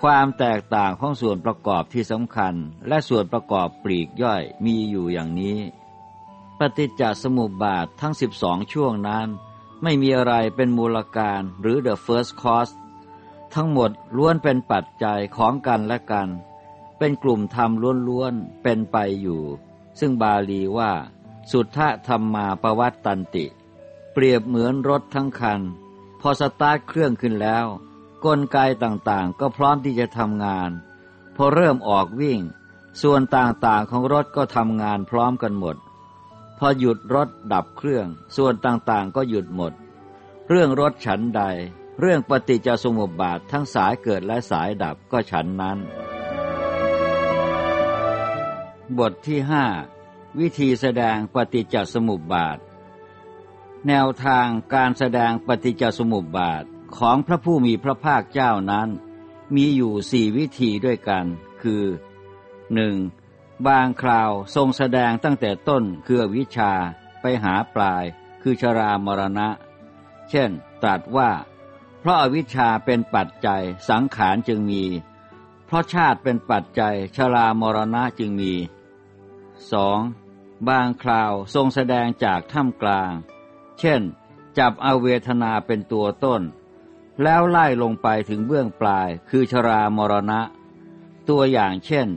ความแตกต่างของส่วนประกอบที่สำคัญ และส่วนประกอบปลีกย่อยมีอยู่อย่างนี้ ปฏิจจสมุปบาททั้งสิบสองช่วงนั้น ไม่มีอะไรเป็นมูลการหรือ the first cause ทั้งหมดล้วนเป็นปัจจัยของกันและกัน เป็นกลุ่มธรรมล้วนๆเป็นไปอยู่ ซึ่งบาลีว่า สุทธธรรมมาปวัตตันติ เปรียบเหมือนรถทั้งคัน พอสตาร์ทเครื่องขึ้นแล้ว กลไกต่างๆ ก็พร้อมที่จะทำงาน พอเริ่มออกวิ่ง ส่วนต่างๆของรถก็ทำงานพร้อมกันหมด พอหยุดรถดับเครื่อง ส่วนต่างๆก็หยุดหมด เรื่องรถฉันใด เรื่องปฏิจจสมุปบาททั้งสายเกิดและสายดับก็ฉันนั้น บทที่ห้าวิธีแสดงปฏิจจสมุปบาท แนวทางการแสดงปฏิจจสมุปบาท ของพระผู้มีพระภาคเจ้านั้น มีอยู่สี่วิธีด้วยกัน คือหนึ่งบางคราวทรงแสดงตั้งแต่ต้นคือวิชาไปหาปลาย คือชรามรณะ เช่น ตรัสว่า เพราะอาวิชชาเป็นปัจจัยสังขารจึงมี เพราะชาติเป็นปัจจัยชรามรณะจึงมี 2. บางคราวทรงแสดงจากถ้ำกลาง เช่น จับเอาเวทนาเป็นตัวต้น แล้วไล่ลงไปถึงเบื้องปลายคือชรามรณะ ตัวอย่างเช่น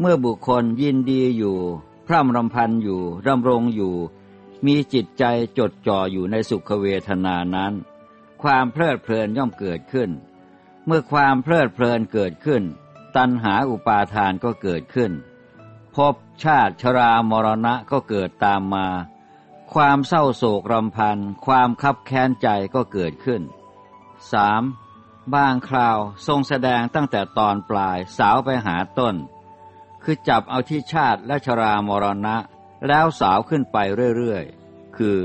เมื่อบุคคลยินดีอยู่ พร่ำรำพันอยู่ดำรงอยู่ มีจิตใจจดจ่ออยู่ในสุขเวทนานั้น ความเพลิดเพลินย่อมเกิดขึ้น เมื่อความเพลิดเพลินเกิดขึ้น ตัณหาอุปาทานก็เกิดขึ้น พบชาติชรามรณะก็เกิดตามมา ความเศร้าโศกรำพัน ความคับแค้นใจก็เกิดขึ้น 3. บางคราวทรงแสดงตั้งแต่ตอนปลายสาวไปหาต้น คือจับเอาที่ชาติและชรามรณะ แล้วสาวขึ้นไปเรื่อยๆ คือ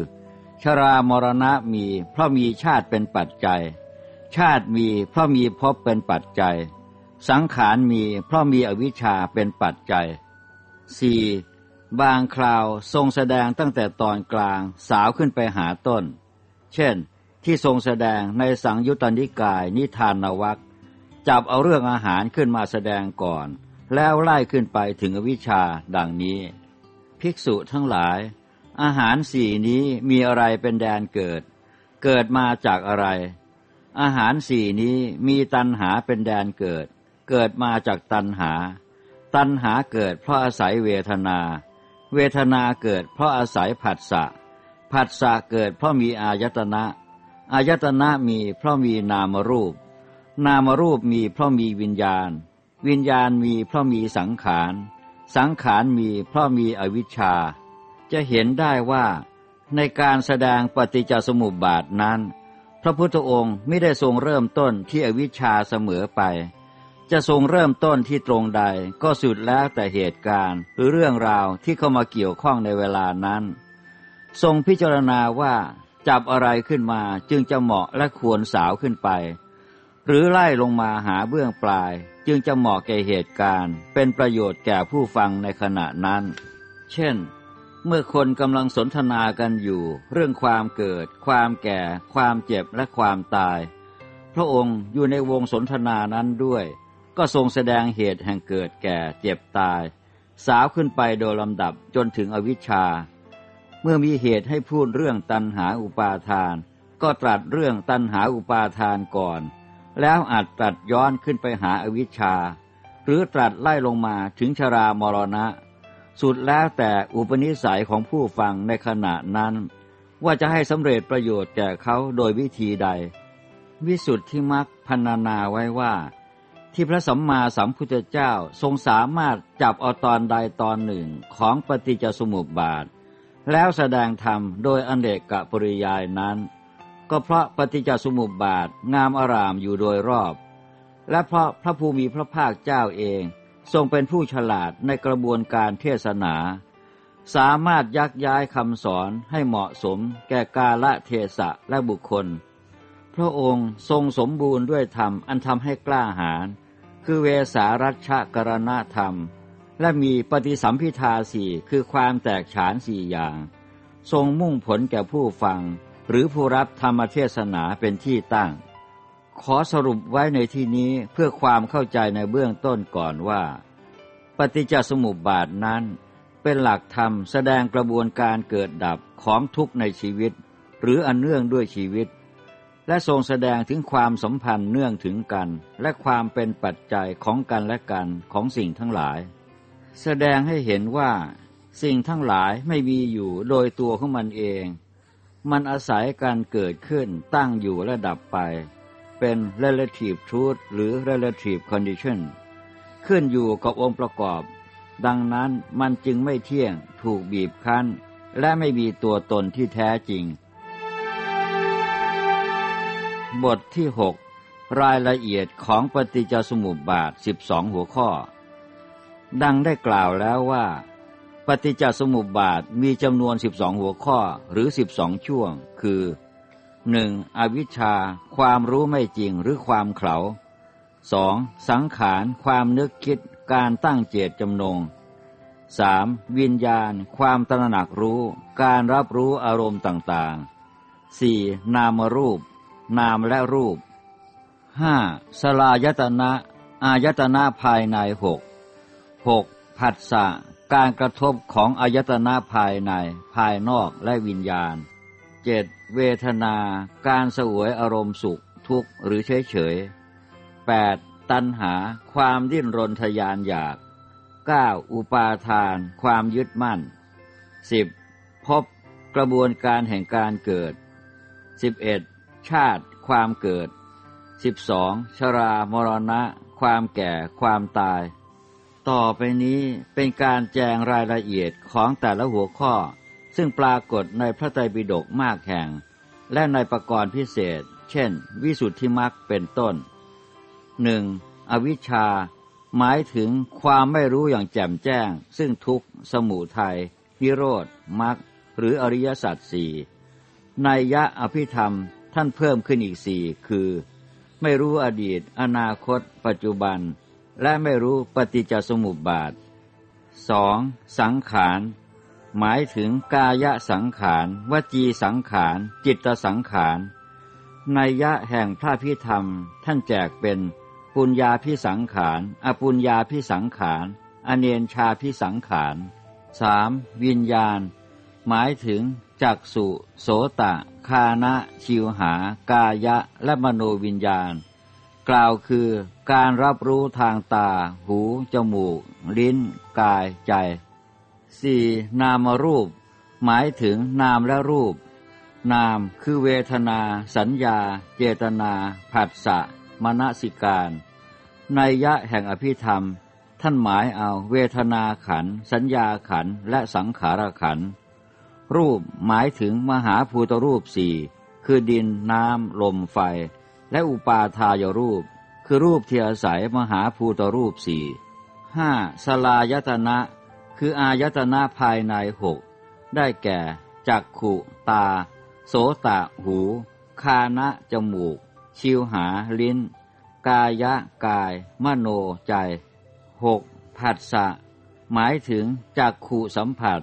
ชรามรณะมีเพราะมีชาติเป็นปัจจัย ชาติมีเพราะมีภพเป็นปัจจัย สังขารมีเพราะมีอวิชชาเป็นปัจจัย 4. บางคราวทรงแสดงตั้งแต่ตอนกลางสาวขึ้นไปหาต้น เช่น ที่ทรงแสดงในสังยุตตนิกายนิทานนวักจับเอาเรื่องอาหารขึ้นมาแสดงก่อน แล้วไล่ขึ้นไปถึงวิชชาดังนี้ ภิกษุทั้งหลาย อาหารสี่นี้มีอะไรเป็นแดนเกิด เกิดมาจากอะไร อาหารสี่นี้มีตันหาเป็นแดนเกิด เกิดมาจากตันหา ตันหาเกิดเพราะอาศัยเวทนา เวทนาเกิดเพราะอาศัยผัสสะผัสสะเกิดเพราะมีอายตนะ อายตนะมีเพราะมีนามรูป นามรูปมีเพราะมีวิญญาณ วิญญาณมีเพราะมีสังขาร สังขารมีเพราะมีอวิชชา จะเห็นได้ว่า ในการแสดงปฏิจจสมุปบาทนั้น พระพุทธองค์ไม่ได้ทรงเริ่มต้นที่อวิชชาเสมอไป จะทรงเริ่มต้นที่ตรงใดก็สุดแล้วแต่เหตุการณ์หรือเรื่องราวที่เข้ามาเกี่ยวข้องในเวลานั้นทรงพิจารณาว่า จับอะไรขึ้นมาจึงจะเหมาะและควรสาวขึ้นไป หรือไล่ลงมาหาเบื้องปลาย จึงจะเหมาะแก่เหตุการณ์ เป็นประโยชน์แก่ผู้ฟังในขณะนั้น เช่น เมื่อคนกำลังสนทนากันอยู่ เรื่องความเกิด ความแก่ ความเจ็บและความตาย พระองค์อยู่ในวงสนทนานั้นด้วย ก็ทรงแสดงเหตุแห่งเกิดแก่เจ็บตาย สาวขึ้นไปโดยลำดับจนถึงอวิชชา เมื่อมีเหตุให้พูดเรื่องตันหาอุปาทาน ก็ตรัสเรื่องตันหาอุปาทานก่อน แล้วอาจตรัสย้อนขึ้นไปหาอวิชชา หรือตรัสไล่ลงมาถึงชรามรณะ สุดแล้วแต่อุปนิสัยของผู้ฟังในขณะนั้น ว่าจะให้สำเร็จประโยชน์แก่เขาโดยวิธีใด วิสุทธิมักพันนาไว้ว่า ที่พระสัมมาสัมพุทธเจ้าทรงสามารถจับเอาตอนใดตอนหนึ่งของปฏิจจสมุปบาท แล้วแสดงธรรมโดยอนเนกกะปริยายนั้น ก็เพราะปฏิจจสมุปบาทงามอารามอยู่โดยรอบ และเพราะพระภูมิพระภาคเจ้าเองทรงเป็นผู้ฉลาดในกระบวนการเทศนา สามารถยักย้ายคำสอนให้เหมาะสมแก่กาละเทศะและบุคคล พระองค์ทรงสมบูรณ์ด้วยธรรมอันทำให้กล้าหาญคือเวสารัชกรณธรรม และมีปฏิสัมพิทาสี่คือความแตกฉานสี่อย่าง ทรงมุ่งผลแก่ผู้ฟัง หรือผู้รับธรรมเทศนาเป็นที่ตั้ง ขอสรุปไว้ในที่นี้เพื่อความเข้าใจในเบื้องต้นก่อนว่า ปฏิจจสมุปบาทนั้น เป็นหลักธรรมแสดงกระบวนการเกิดดับของทุกในชีวิต หรืออันเนื่องด้วยชีวิต และทรงแสดงถึงความสัมพันธ์เนื่องถึงกัน และความเป็นปัจจัยของกันและกันของสิ่งทั้งหลาย แสดงให้เห็นว่าสิ่งทั้งหลายไม่มีอยู่โดยตัวของมันเอง มันอาศัยการเกิดขึ้นตั้งอยู่และดับไป เป็น relative truth หรือ relative condition ขึ้นอยู่กับองค์ประกอบ ดังนั้นมันจึงไม่เที่ยงถูกบีบคั้น และไม่มีตัวตนที่แท้จริง บทที่หกรายละเอียดของปฏิจจสมุปบาทสิบสองหัวข้อ ดังได้กล่าวแล้วว่า ปฏิจจสมุปบาทมีจำนวนสิบสองหัวข้อหรือสิบสองช่วง คือหนึ่งอวิชชา ความรู้ไม่จริงหรือความเขลาสองสังขาร ความนึกคิด การตั้งเจตจำนงสามวิญญาณ ความตระหนักรู้ การรับรู้อารมณ์ต่างๆสี่นามรูป นามและรูปห้าสลายตนะ อายตนะภายในหก หกผัสสะการกระทบของอายตนะภายใน ภายนอกและวิญญาณเจ็ดเวทนา การสวยอารมณ์สุข ทุกข์หรือเฉยเฉย 8. ตัณหา ความดิ้นรนทยานอยาก 9. อุปาทาน ความยึดมั่น 10. พบกระบวนการแห่งการเกิด 11. ชาติ ความเกิด 12. ชรามรณะ ความแก่ ความตาย ต่อไปนี้เป็นการแจงรายละเอียดของแต่ละหัวข้อ ซึ่งปรากฏในพระไตรปิฎกมากแห่ง และในประกรณ์พิเศษ เช่น วิสุทธิมรรคเป็นต้นหนึ่งอวิชชา หมายถึงความไม่รู้อย่างแจ่มแจ้ง ซึ่งทุกสมุทัยนิโรธมรรคหรืออริยสัจสี่ในยะอภิธรรมท่านเพิ่มขึ้นอีกสี่คือ ไม่รู้อดีต อนาคต ปัจจุบัน และไม่รู้ปฏิจจสมุปบาทสองสังขาร หมายถึงกายสังขาร วจีสังขาร จิตสังขาร ในยะแห่งพระพิธรรม ท่านแจกเป็นปุญญาพิสังขาร อปุญญาพิสังขาร อเนนชาพิสังขารสามวิญญาณ หมายถึงจักสุ โสตะ คานะ ชิวหา กายะ และมโนวิญญาณ กล่าวคือการรับรู้ทางตา หู จมูก ลิ้น กาย ใจ 4. นามรูป หมายถึงนามและรูป นามคือเวทนา สัญญา เจตนา ผัสสะมณสิการในยะแห่งอภิธรรม ท่านหมายเอาเวทนาขัน สัญญาขัน และสังขารขัน รูปหมายถึงมหาภูตรูปสี่คือดินน้ำ ลมไฟ และอุปาทายรูป คือรูปที่อาศัยมหาภูตรูปสี่ห้าสลายตนะ คืออายตนะภายในหกได้แก่จักขุตา โสตะหู คานะจมูก ชิวหาลิ้น กายะกาย มโนใจหกผัสสะ หมายถึงจักขุสัมผัส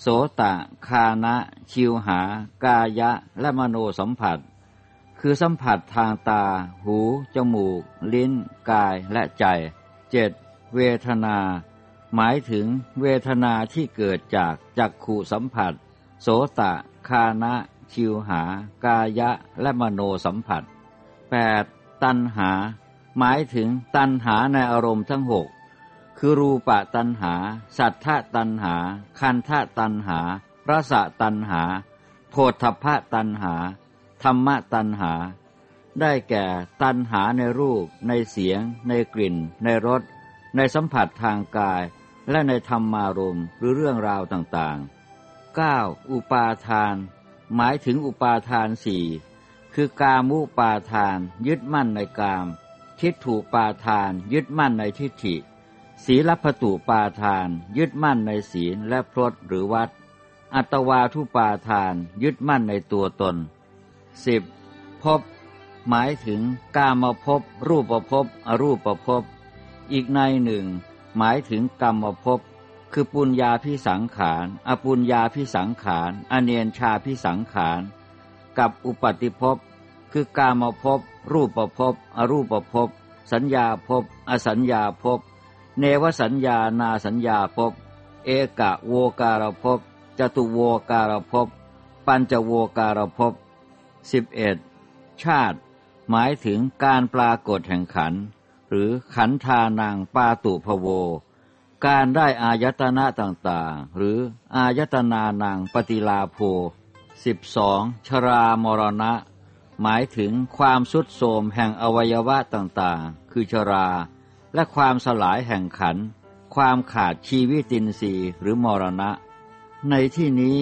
โสตะ คานะ ชิวหา กายะ และมโนสัมผัส คือสัมผัสทางตา หู จมูก ลิ้น กายและใจ เจ็ดเวทนา หมายถึงเวทนาที่เกิดจากจักขุสัมผัส โสตะ คานะ ชิวหา กายะ และมโนสัมผัส 8. ตัณหา หมายถึงตัณหาในอารมณ์ทั้งหกคือรูปะตัณหา สัทธะตัณหา คันธะตัณหา รสะตัณหาโพธพะตัณหา ธรรมะตัณหา ได้แก่ตัณหาในรูป ในเสียง ในกลิ่น ในรส ในสัมผัสทางกาย และในธรรมารมหรือเรื่องราวต่างๆ 9. อุปาทาน หมายถึงอุปาทานสี่คือกามุปาทาน ยึดมั่นในกาม ทิฏฐุปาทาน ยึดมั่นในทิฏฐิ ศีลพตุปาทาน ยึดมั่นในศีลและพรตหรือวัด อัตวาทุปาทาน ยึดมั่นในตัวตน 10. พบ หมายถึงกามภพรูปภพอรูปภพอีกในหนึ่ง หมายถึงกรรมภพคือปุญญาพิสังขาร อปุญญาพิสังขาร อเนียนชาพิสังขาร กับอุปติภพคือกามภพรูปภพอรูปภพสัญญาภพอสัญญาภพเนวสัญญานาสัญญาภพเอกะโวการภพจตุโวการภพปัญจโวการภพ สิบเอ็ดชาติ หมายถึงการปรากฏแห่งขัน หรือขันธานังปาตุภโว การได้อายตนะต่างๆ หรืออายตนานังปฏิลาโภสิบสองชรามรณะ หมายถึงความสุดโทมแห่งอวัยวะต่างๆ คือชรา และความสลายแห่งขัน ความขาดชีวิตินทรีย์หรือมรณะ ในที่นี้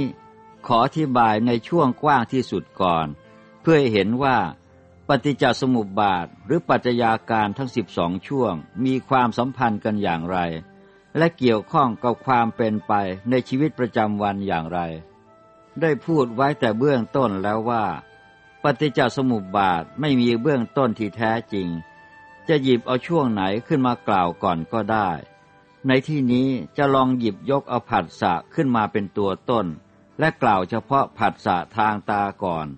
ขออธิบายในช่วงกว้างที่สุดก่อน พื่อเห็นว่าปฏิจจสมุปบาทหรือปัจจัยาการทั้งสิบสองช่วง มีความสัมพันธ์กันอย่างไร และเกี่ยวข้องกับความเป็นไปในชีวิตประจำวันอย่างไร ได้พูดไว้แต่เบื้องต้นแล้วว่า ปฏิจจสมุปบาทไม่มีเบื้องต้นที่แท้จริง จะหยิบเอาช่วงไหนขึ้นมากล่าวก่อนก็ได้ ในที่นี้จะลองหยิบยกเอาผัสสะขึ้นมาเป็นตัวต้น และกล่าวเฉพาะผัสสะทางตาก่อน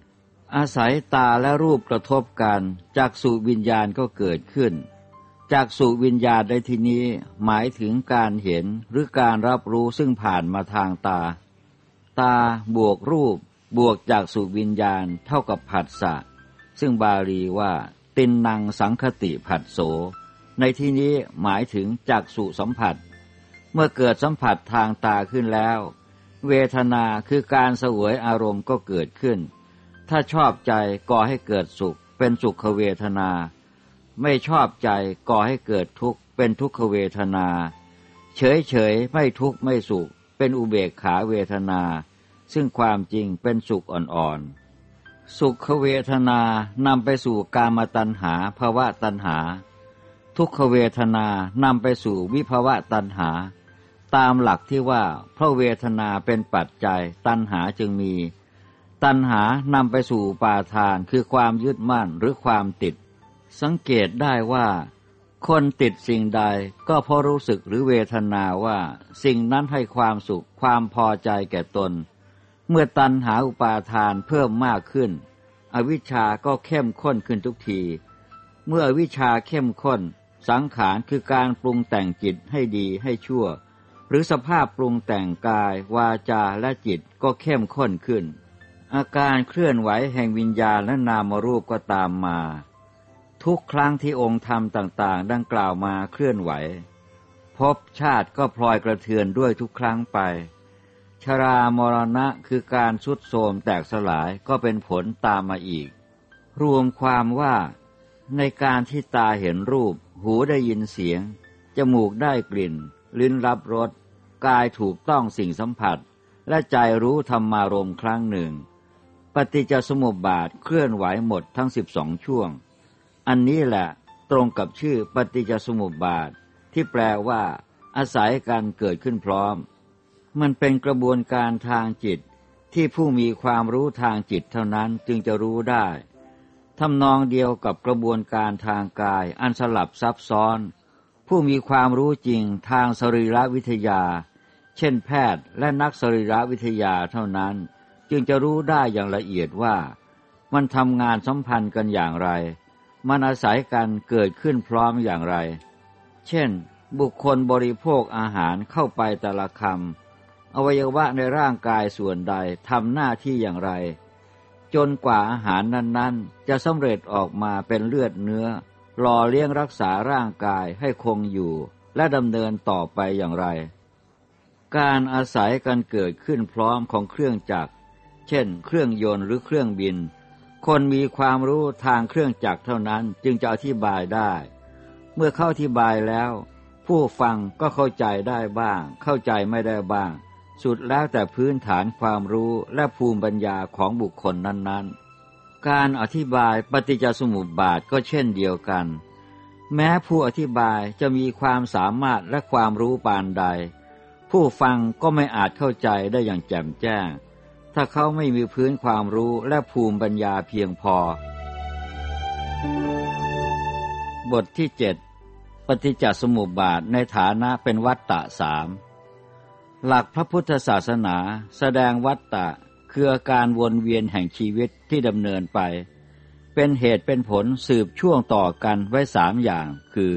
อาศัยตาและรูปกระทบกันจากสุวิญญาณก็เกิดขึ้น จากสุวิญญาณในที่นี้หมายถึงการเห็นหรือการรับรู้ซึ่งผ่านมาทางตา ตาบวกรูปบวกจากสุวิญญาณเท่ากับผัสสะ ซึ่งบาลีว่า ตินนังสังคติผัสโส ในที่นี้หมายถึงจากสุสัมผัส เมื่อเกิดสัมผัสทางตาขึ้นแล้ว เวทนาคือการสวยอารมณ์ก็เกิดขึ้น ถ้าชอบใจก่อให้เกิดสุข เป็นสุขเวทนา ไม่ชอบใจก่อให้เกิดทุกข์เป็นทุกขเวทนา เฉยเฉยไม่ทุกข์ไม่สุข เป็นอุเบกขาเวทนา ซึ่งความจริงเป็นสุขอ่อนๆ สุขเวทนานำไปสู่กามตัณหาภาวะตัณหา ทุกขเวทนานำไปสู่วิภาวะตัณหา ตามหลักที่ว่าเพราะเวทนาเป็นปัจจัยตัณหาจึงมี ตัณหานำไปสู่ปาทานคือความยึดมั่นหรือความติด สังเกตได้ว่า คนติดสิ่งใดก็เพราะรู้สึกหรือเวทนาว่าสิ่งนั้นให้ความสุขความพอใจแก่ตน เมื่อตันหาอุปาทานเพิ่มมากขึ้น อวิชชาก็เข้มข้นขึ้นทุกที เมื่ออวิชชาเข้มข้น สังขารคือการปรุงแต่งจิตให้ดีให้ชั่ว หรือสภาพปรุงแต่งกายวาจาและจิตก็เข้มข้นขึ้น อาการเคลื่อนไหวแห่งวิญญาณและนามรูปก็ตามมา ทุกครั้งที่องค์ธรรมต่างๆ ดังกล่าวมาเคลื่อนไหว พบชาติก็พลอยกระเทือนด้วยทุกครั้งไป ชรามรณะคือการสุดโทมแตกสลายก็เป็นผลตามมาอีก รวมความว่าในการที่ตาเห็นรูป หูได้ยินเสียง จมูกได้กลิ่น ลิ้นรับรส กายถูกต้องสิ่งสัมผัส และใจรู้ธรรมารมครั้งหนึ่ง ปฏิจจสมุปบาทเคลื่อนไหวหมดทั้งสิบสองช่วง อันนี้แหละตรงกับชื่อปฏิจจสมุปบาท ที่แปลว่า อาศัยการเกิดขึ้นพร้อม มันเป็นกระบวนการทางจิตที่ผู้มีความรู้ทางจิตเท่านั้นจึงจะรู้ได้ทำนองเดียวกับกระบวนการทางกายอันสลับซับซ้อน ผู้มีความรู้จริงทางสรีรวิทยา เช่นแพทย์และนักสรีรวิทยาเท่านั้น จึงจะรู้ได้อย่างละเอียดว่า มันทำงานสัมพันธ์กันอย่างไร มันอาศัยกันเกิดขึ้นพร้อมอย่างไร เช่น บุคคลบริโภคอาหารเข้าไปแต่ละคำอวัยวะในร่างกายส่วนใดทำหน้าที่อย่างไร จนกว่าอาหารนั้น ๆ จะสำเร็จออกมาเป็นเลือดเนื้อหล่อเลี้ยงรักษาร่างกายให้คงอยู่ และดำเนินต่อไปอย่างไร การอาศัยกันเกิดขึ้นพร้อมของเครื่องจักร เช่น เครื่องยนต์หรือเครื่องบิน คนมีความรู้ทางเครื่องจักรเท่านั้นจึงจะอธิบายได้ เมื่อเข้าอธิบายแล้ว ผู้ฟังก็เข้าใจได้บ้าง เข้าใจไม่ได้บ้าง สุดแล้วแต่พื้นฐานความรู้และภูมิปัญญาของบุคคลนั้นๆ การอธิบายปฏิจจสมุปบาทก็เช่นเดียวกัน แม้ผู้อธิบายจะมีความสามารถและความรู้ปานใดผู้ฟังก็ไม่อาจเข้าใจได้อย่างแจ่มแจ้ง ถ้าเขาไม่มีพื้นความรู้และภูมิปัญญาเพียงพอ บทที่เจ็ดปฏิจจสมุปบาทในฐานะเป็นวัตตะสามหลักพระพุทธศาสนาแสดงวัตตะคืออาการวนเวียนแห่งชีวิตที่ดำเนินไป เป็นเหตุเป็นผลสืบช่วงต่อกันไว้สามอย่าง คือ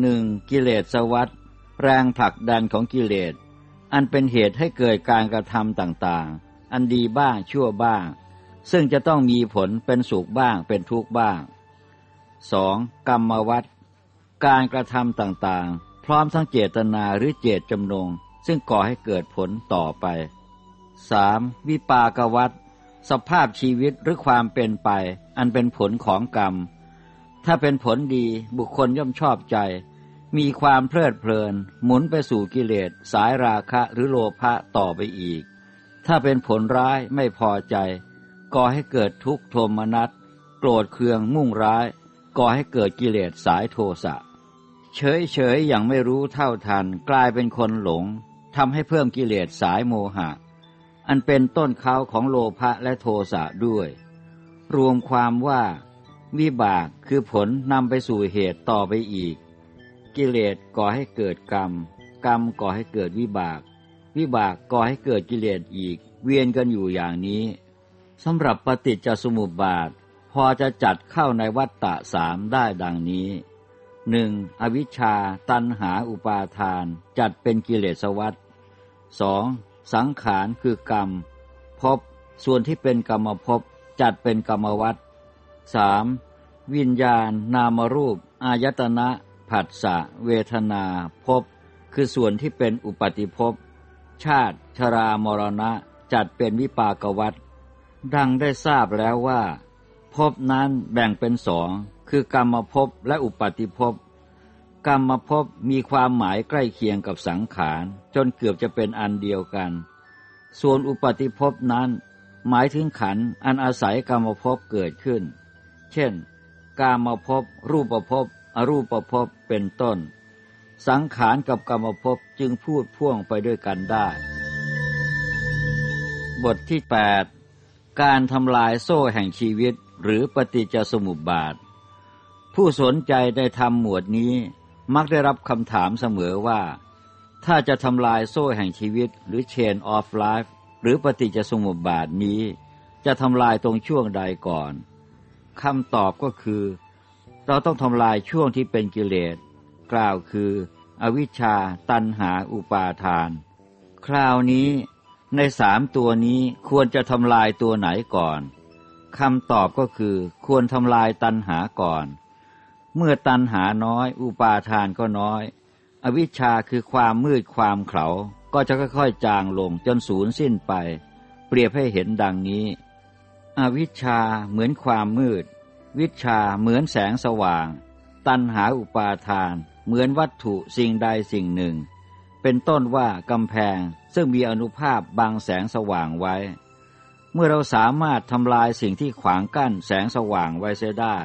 หนึ่งกิเลสวัตแรงผลักดันของกิเลส อันเป็นเหตุให้เกิดการกระทำต่างๆ อันดีบ้างชั่วบ้าง ซึ่งจะต้องมีผลเป็นสุขบ้างเป็นทุกข์บ้าง 2. กรรมวัตการกระทำต่างๆ พร้อมทั้งเจตนาหรือเจตจำนง ซึ่งก่อให้เกิดผลต่อไป 3. วิปากวัตสภาพชีวิตหรือความเป็นไป อันเป็นผลของกรรม ถ้าเป็นผลดีบุคคลย่อมชอบใจ มีความเพลิดเพลิน หมุนไปสู่กิเลส สายราคะหรือโลภะต่อไปอีก ถ้าเป็นผลร้ายไม่พอใจ ก่อให้เกิดทุกข์โทมนัสโกรธเคืองมุ่งร้าย ก่อให้เกิดกิเลสสายโทสะ เฉยเฉยอย่างไม่รู้เท่าทันกลายเป็นคนหลงทำให้เพิ่มกิเลสสายโมหะ อันเป็นต้นเขาของโลภะและโทสะด้วย รวมความว่า วิบากคือผลนำไปสู่เหตุต่อไปอีก กิเลสก่อให้เกิดกรรม กรรมก่อให้เกิดวิบาก วิบากก่อให้เกิดกิเลสอีก เวียนกันอยู่อย่างนี้สำหรับปฏิจจสมุปบาท พอจะจัดเข้าในวัฏฏะสามได้ดังนี้หนึ่งอวิชชา ตันหาอุปาทาน จัดเป็นกิเลสวัฏสองสังขารคือกรรมภพส่วนที่เป็นกรรมภพจัดเป็นกรรมวัฏสามวิญญาณ นามรูป อายตนะ ผัสสะ เวทนาภพคือส่วนที่เป็นอุปติภพ ชาติ ชรามรณะจัดเป็นวิปากวัตดังได้ทราบแล้วว่าภพนั้นแบ่งเป็นสอง คือกรรมภพและอุปาติภพกรรมภพมีความหมายใกล้เคียงกับสังขารจนเกือบจะเป็นอันเดียวกัน ส่วนอุปาติภพนั้น หมายถึงขันอันอาศัยกรรมภพเกิดขึ้น เช่น กามภพรูปภพอรูปภพเป็นต้น สังขารกับกรรมภพจึงพูดพ่วงไปด้วยกันได้ บทที่ 8 การทำลายโซ่แห่งชีวิตหรือปฏิจจสมุปบาท ผู้สนใจในธรรมหมวดนี้มักได้รับคำถามเสมอว่า ถ้าจะทำลายโซ่แห่งชีวิตหรือ chain of life หรือปฏิจจสมุปบาทนี้ จะทำลายตรงช่วงใดก่อนคำตอบก็คือ เราต้องทำลายช่วงที่เป็นกิเลส กล่าวคือ อวิชชาตันหาอุปาทาน คราวนี้ในสามตัวนี้ควรจะทำลายตัวไหนก่อนคำตอบก็คือควรทำลายตันหาก่อน เมื่อตันหาน้อย อุปาทานก็น้อย อวิชชาคือความมืดความเขาก็จะค่อยๆ จางลงจนสูญสิ้นไป เปรียบให้เห็นดังนี้ อวิชชาเหมือนความมืด วิชาเหมือนแสงสว่าง ตันหาอุปาทาน เหมือนวัตถุสิ่งใดสิ่งหนึ่ง เป็นต้นว่ากำแพงซึ่งมีอนุภาพบังแสงสว่างไว้ เมื่อเราสามารถทำลายสิ่งที่ขวางกั้นแสงสว่างไว้เสียได้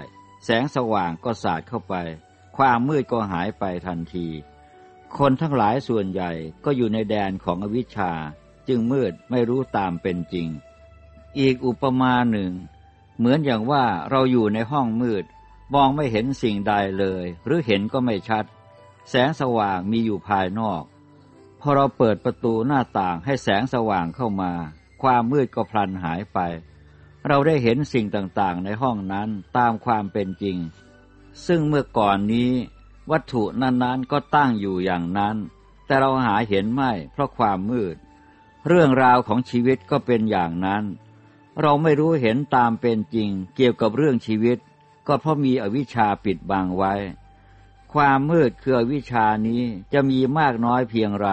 แสงสว่างก็สาดเข้าไป ความมืดก็หายไปทันที คนทั้งหลายส่วนใหญ่ก็อยู่ในแดนของอวิชชา จึงมืดไม่รู้ตามเป็นจริง อีกอุปมาหนึ่ง เหมือนอย่างว่าเราอยู่ในห้องมืด มองไม่เห็นสิ่งใดเลย หรือเห็นก็ไม่ชัด แสงสว่างมีอยู่ภายนอก พอเราเปิดประตูหน้าต่างให้แสงสว่างเข้ามา ความมืดก็พลันหายไป เราได้เห็นสิ่งต่างๆ ในห้องนั้นตามความเป็นจริง ซึ่งเมื่อก่อนนี้ วัตถุนั้นๆก็ตั้งอยู่อย่างนั้น แต่เราหาเห็นไม่เพราะความมืด เรื่องราวของชีวิตก็เป็นอย่างนั้น เราไม่รู้เห็นตามเป็นจริงเกี่ยวกับเรื่องชีวิต ก็เพราะมีอวิชชาปิดบังไว้ ความมืดคือวิชานี้จะมีมากน้อยเพียงไร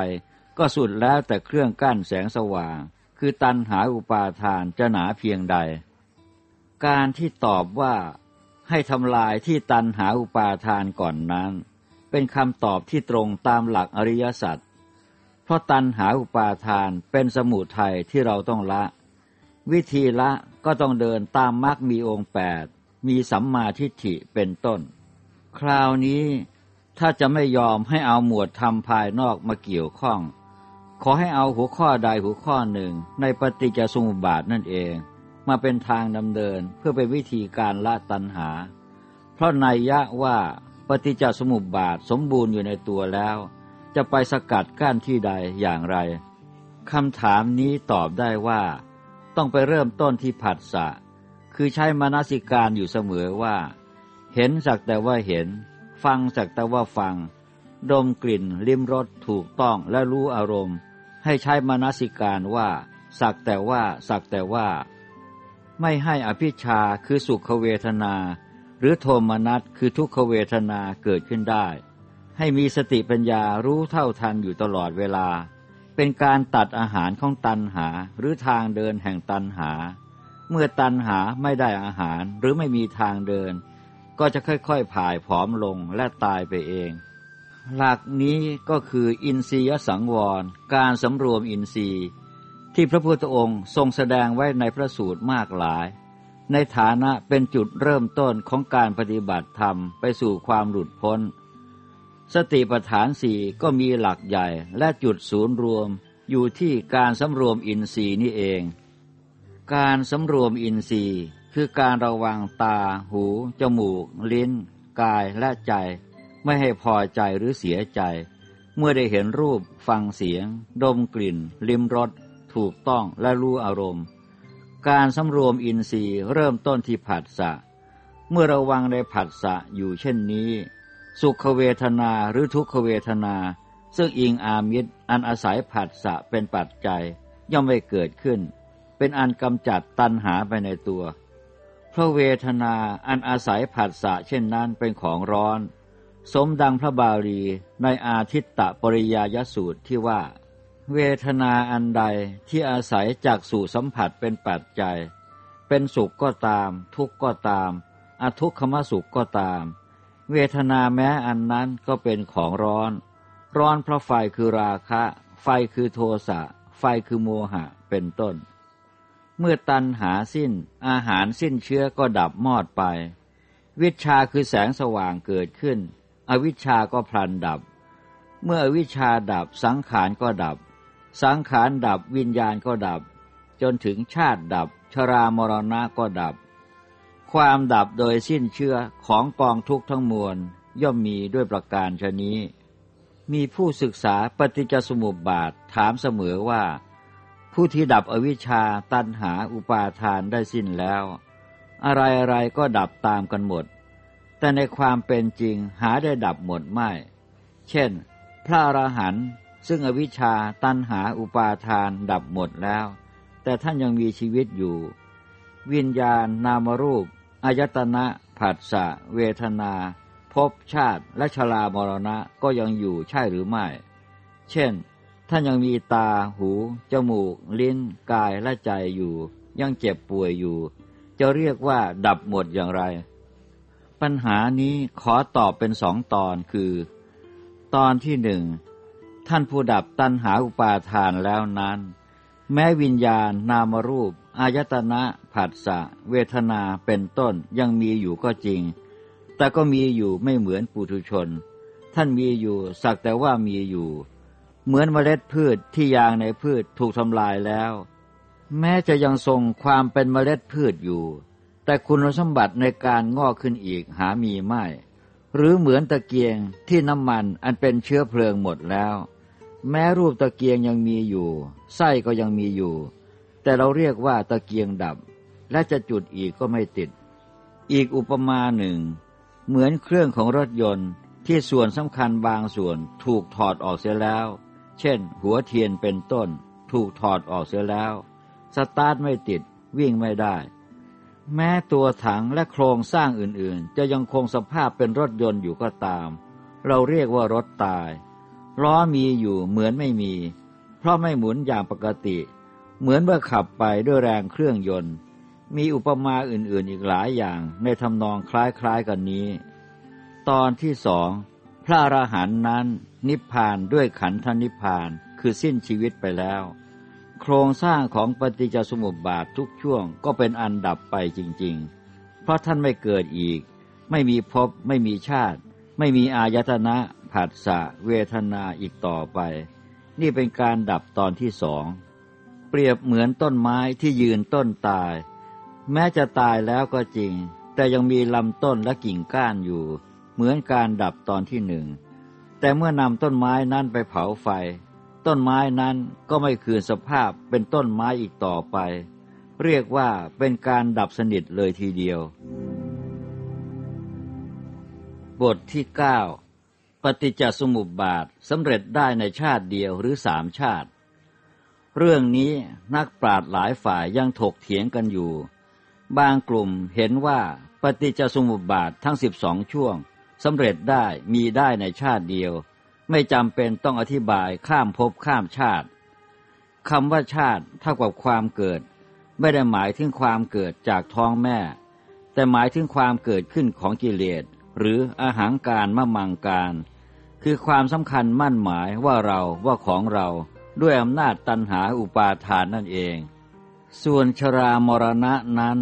ก็สุดแล้วแต่เครื่องกั้นแสงสว่าง คือตันหาอุปาทานจะหนาเพียงใด การที่ตอบว่าให้ทำลายที่ตันหาอุปาทานก่อนนั้น เป็นคำตอบที่ตรงตามหลักอริยสัจเพราะตันหาอุปาทานเป็นสมุทัยที่เราต้องละ วิธีละก็ต้องเดินตามมรรคมีองค์แปด มีสัมมาทิฏฐิเป็นต้น คราวนี้ถ้าจะไม่ยอมให้เอาหมวดธรรมภายนอกมาเกี่ยวข้อง ขอให้เอาหัวข้อใดหัวข้อหนึ่งในปฏิจจสมุปบาทนั่นเอง มาเป็นทางดำเนินเพื่อเป็นวิธีการละตัณหา เพราะนัยยะว่าปฏิจจสมุปบาทสมบูรณ์อยู่ในตัวแล้ว จะไปสกัดกั้นที่ใดอย่างไรคำถามนี้ตอบได้ว่า ต้องไปเริ่มต้นที่ผัสสะ คือใช้มนสิการอยู่เสมอว่า เห็นสักแต่ว่าเห็น ฟังสักแต่ว่าฟัง ดมกลิ่น ลิ้มรสถูกต้องและรู้อารมณ์ ให้ใช้มนสิการว่า สักแต่ว่าสักแต่ว่า ไม่ให้อภิชาคือสุขเวทนา หรือโทมนัสคือทุกขเวทนาเกิดขึ้นได้ ให้มีสติปัญญารู้เท่าทันอยู่ตลอดเวลา เป็นการตัดอาหารของตันหาหรือทางเดินแห่งตันหา เมื่อตันหาไม่ได้อาหารหรือไม่มีทางเดิน ก็จะค่อยๆผ่ายผอมลงและตายไปเอง หลักนี้ก็คืออินทรียสังวร การสำรวมอินทรีย์ ที่พระพุทธองค์ทรงแสดงไว้ในพระสูตรมากหลาย ในฐานะเป็นจุดเริ่มต้นของการปฏิบัติธรรมไปสู่ความหลุดพ้น สติปัฏฐานสี่ก็มีหลักใหญ่และจุดศูนย์รวมอยู่ที่การสำรวมอินทรีย์นี่เอง การสำรวมอินทรีย์คือการระวังตา หู จมูก ลิ้น กายและใจ ไม่ให้พอใจหรือเสียใจ เมื่อได้เห็นรูป ฟังเสียง ดมกลิ่น ลิ้มรส ถูกต้องและรู้อารมณ์ การสำรวมอินทรีย์เริ่มต้นที่ผัสสะ เมื่อระวังในผัสสะอยู่เช่นนี้ สุขเวทนาหรือทุกขเวทนา ซึ่งอิงอามิตรอันอาศัยผัสสะเป็นปัจจัยย่อมไม่เกิดขึ้น เป็นอันกำจัดตัณหาไปในตัว เพราะเวทนาอันอาศัยผัสสะเช่นนั้นเป็นของร้อน สมดังพระบาลีในอาทิตตะปริยายสูตรที่ว่า เวทนาอันใดที่อาศัยจากสู่สัมผัสเป็นปัจจัย เป็นสุขก็ตาม ทุกข์ก็ตามอทุกขมสุขก็ตาม เวทนาแม้อันนั้นก็เป็นของร้อน ร้อนเพราะไฟคือราคะ ไฟคือโทสะ ไฟคือโมหะเป็นต้น เมื่อตันหาสิ้น อาหารสิ้นเชื้อก็ดับมอดไป วิชาคือแสงสว่างเกิดขึ้น อวิชาก็พลันดับ เมื่ออวิชาดับสังขารก็ดับ สังขารดับวิญญาณก็ดับ จนถึงชาติดับ ชรามรณะก็ดับ ความดับโดยสิ้นเชื่อของกองทุกข์ทั้งมวลย่อมมีด้วยประการชนี้ มีผู้ศึกษาปฏิจจสมุปบาทถามเสมอว่า ผู้ที่ดับอวิชชาตันหาอุปาทานได้สิ้นแล้ว อะไรอะไรก็ดับตามกันหมด แต่ในความเป็นจริงหาได้ดับหมดไม่ เช่น พระอรหันต์ซึ่งอวิชชาตันหาอุปาทานดับหมดแล้ว แต่ท่านยังมีชีวิตอยู่ วิญญาณ นามรูปอายตนะผัสสะเวทนาภพชาติและชรามรณะก็ยังอยู่ใช่หรือไม่ เช่น ท่านยังมีตา หู จมูก ลิ้น กาย และใจอยู่ ยังเจ็บป่วยอยู่ จะเรียกว่าดับหมดอย่างไร ปัญหานี้ขอตอบเป็นสองตอนคือ ตอนที่หนึ่ง ท่านผู้ดับตัณหาอุปาทานแล้วนั้น แม้วิญญาณ นามรูป อายตนะ ผัสสะ เวทนา เป็นต้น ยังมีอยู่ก็จริง แต่ก็มีอยู่ไม่เหมือนปุถุชน ท่านมีอยู่ สักแต่ว่ามีอยู่ เหมือนเมล็ดพืชที่ยางในพืชถูกทำลายแล้ว แม้จะยังทรงความเป็นเมล็ดพืชอยู่ แต่คุณสมบัติในการงอกขึ้นอีกหามีไม่ หรือเหมือนตะเกียงที่น้ำมันอันเป็นเชื้อเพลิงหมดแล้ว แม้รูปตะเกียงยังมีอยู่ ไส้ก็ยังมีอยู่ แต่เราเรียกว่าตะเกียงดับ และจะจุดอีกก็ไม่ติด อีกอุปมาหนึ่ง เหมือนเครื่องของรถยนต์ที่ส่วนสำคัญบางส่วนถูกถอดออกเสียแล้ว เช่น หัวเทียนเป็นต้น ถูกถอดออกเสียแล้ว สตาร์ทไม่ติดวิ่งไม่ได้ แม้ตัวถังและโครงสร้างอื่นๆ จะยังคงสภาพเป็นรถยนต์อยู่ก็ตาม เราเรียกว่ารถตาย ล้อมีอยู่เหมือนไม่มี เพราะไม่หมุนอย่างปกติ เหมือนเมื่อขับไปด้วยแรงเครื่องยนต์ มีอุปมาอื่นๆอีกหลายอย่างในทำนองคล้ายๆกันนี้ ตอนที่สองพระอรหันต์นั้น นิพพานด้วยขันธนิพพานคือสิ้นชีวิตไปแล้ว โครงสร้างของปฏิจจสมุปบาททุกช่วงก็เป็นอันดับไปจริง ๆ เพราะท่านไม่เกิดอีก ไม่มีภพไม่มีชาติ ไม่มีอายตนะผัสสะเวทนาอีกต่อไป นี่เป็นการดับตอนที่สองเปรียบเหมือนต้นไม้ที่ยืนต้นตาย แม้จะตายแล้วก็จริง แต่ยังมีลำต้นและกิ่งก้านอยู่ เหมือนการดับตอนที่หนึ่ง แต่เมื่อนำต้นไม้นั้นไปเผาไฟ ต้นไม้นั้นก็ไม่คืนสภาพเป็นต้นไม้อีกต่อไป เรียกว่าเป็นการดับสนิทเลยทีเดียว บทที่เก้าปฏิจจสมุปบาทสำเร็จได้ในชาติเดียวหรือสามชาติ เรื่องนี้นักปราชญ์หลายฝ่ายยังถกเถียงกันอยู่ บางกลุ่มเห็นว่าปฏิจจสมุปบาททั้งสิบสองช่วง สำเร็จได้มีได้ในชาติเดียว ไม่จำเป็นต้องอธิบายข้ามภพข้ามชาติคำว่าชาติเท่ากับความเกิด ไม่ได้หมายถึงความเกิดจากท้องแม่ แต่หมายถึงความเกิดขึ้นของกิเลสหรืออาหางการมะมังการ คือความสำคัญมั่นหมายว่าเราว่าของเราด้วยอำนาจตันหาอุปาทานนั่นเอง ส่วนชรามรณะนั้น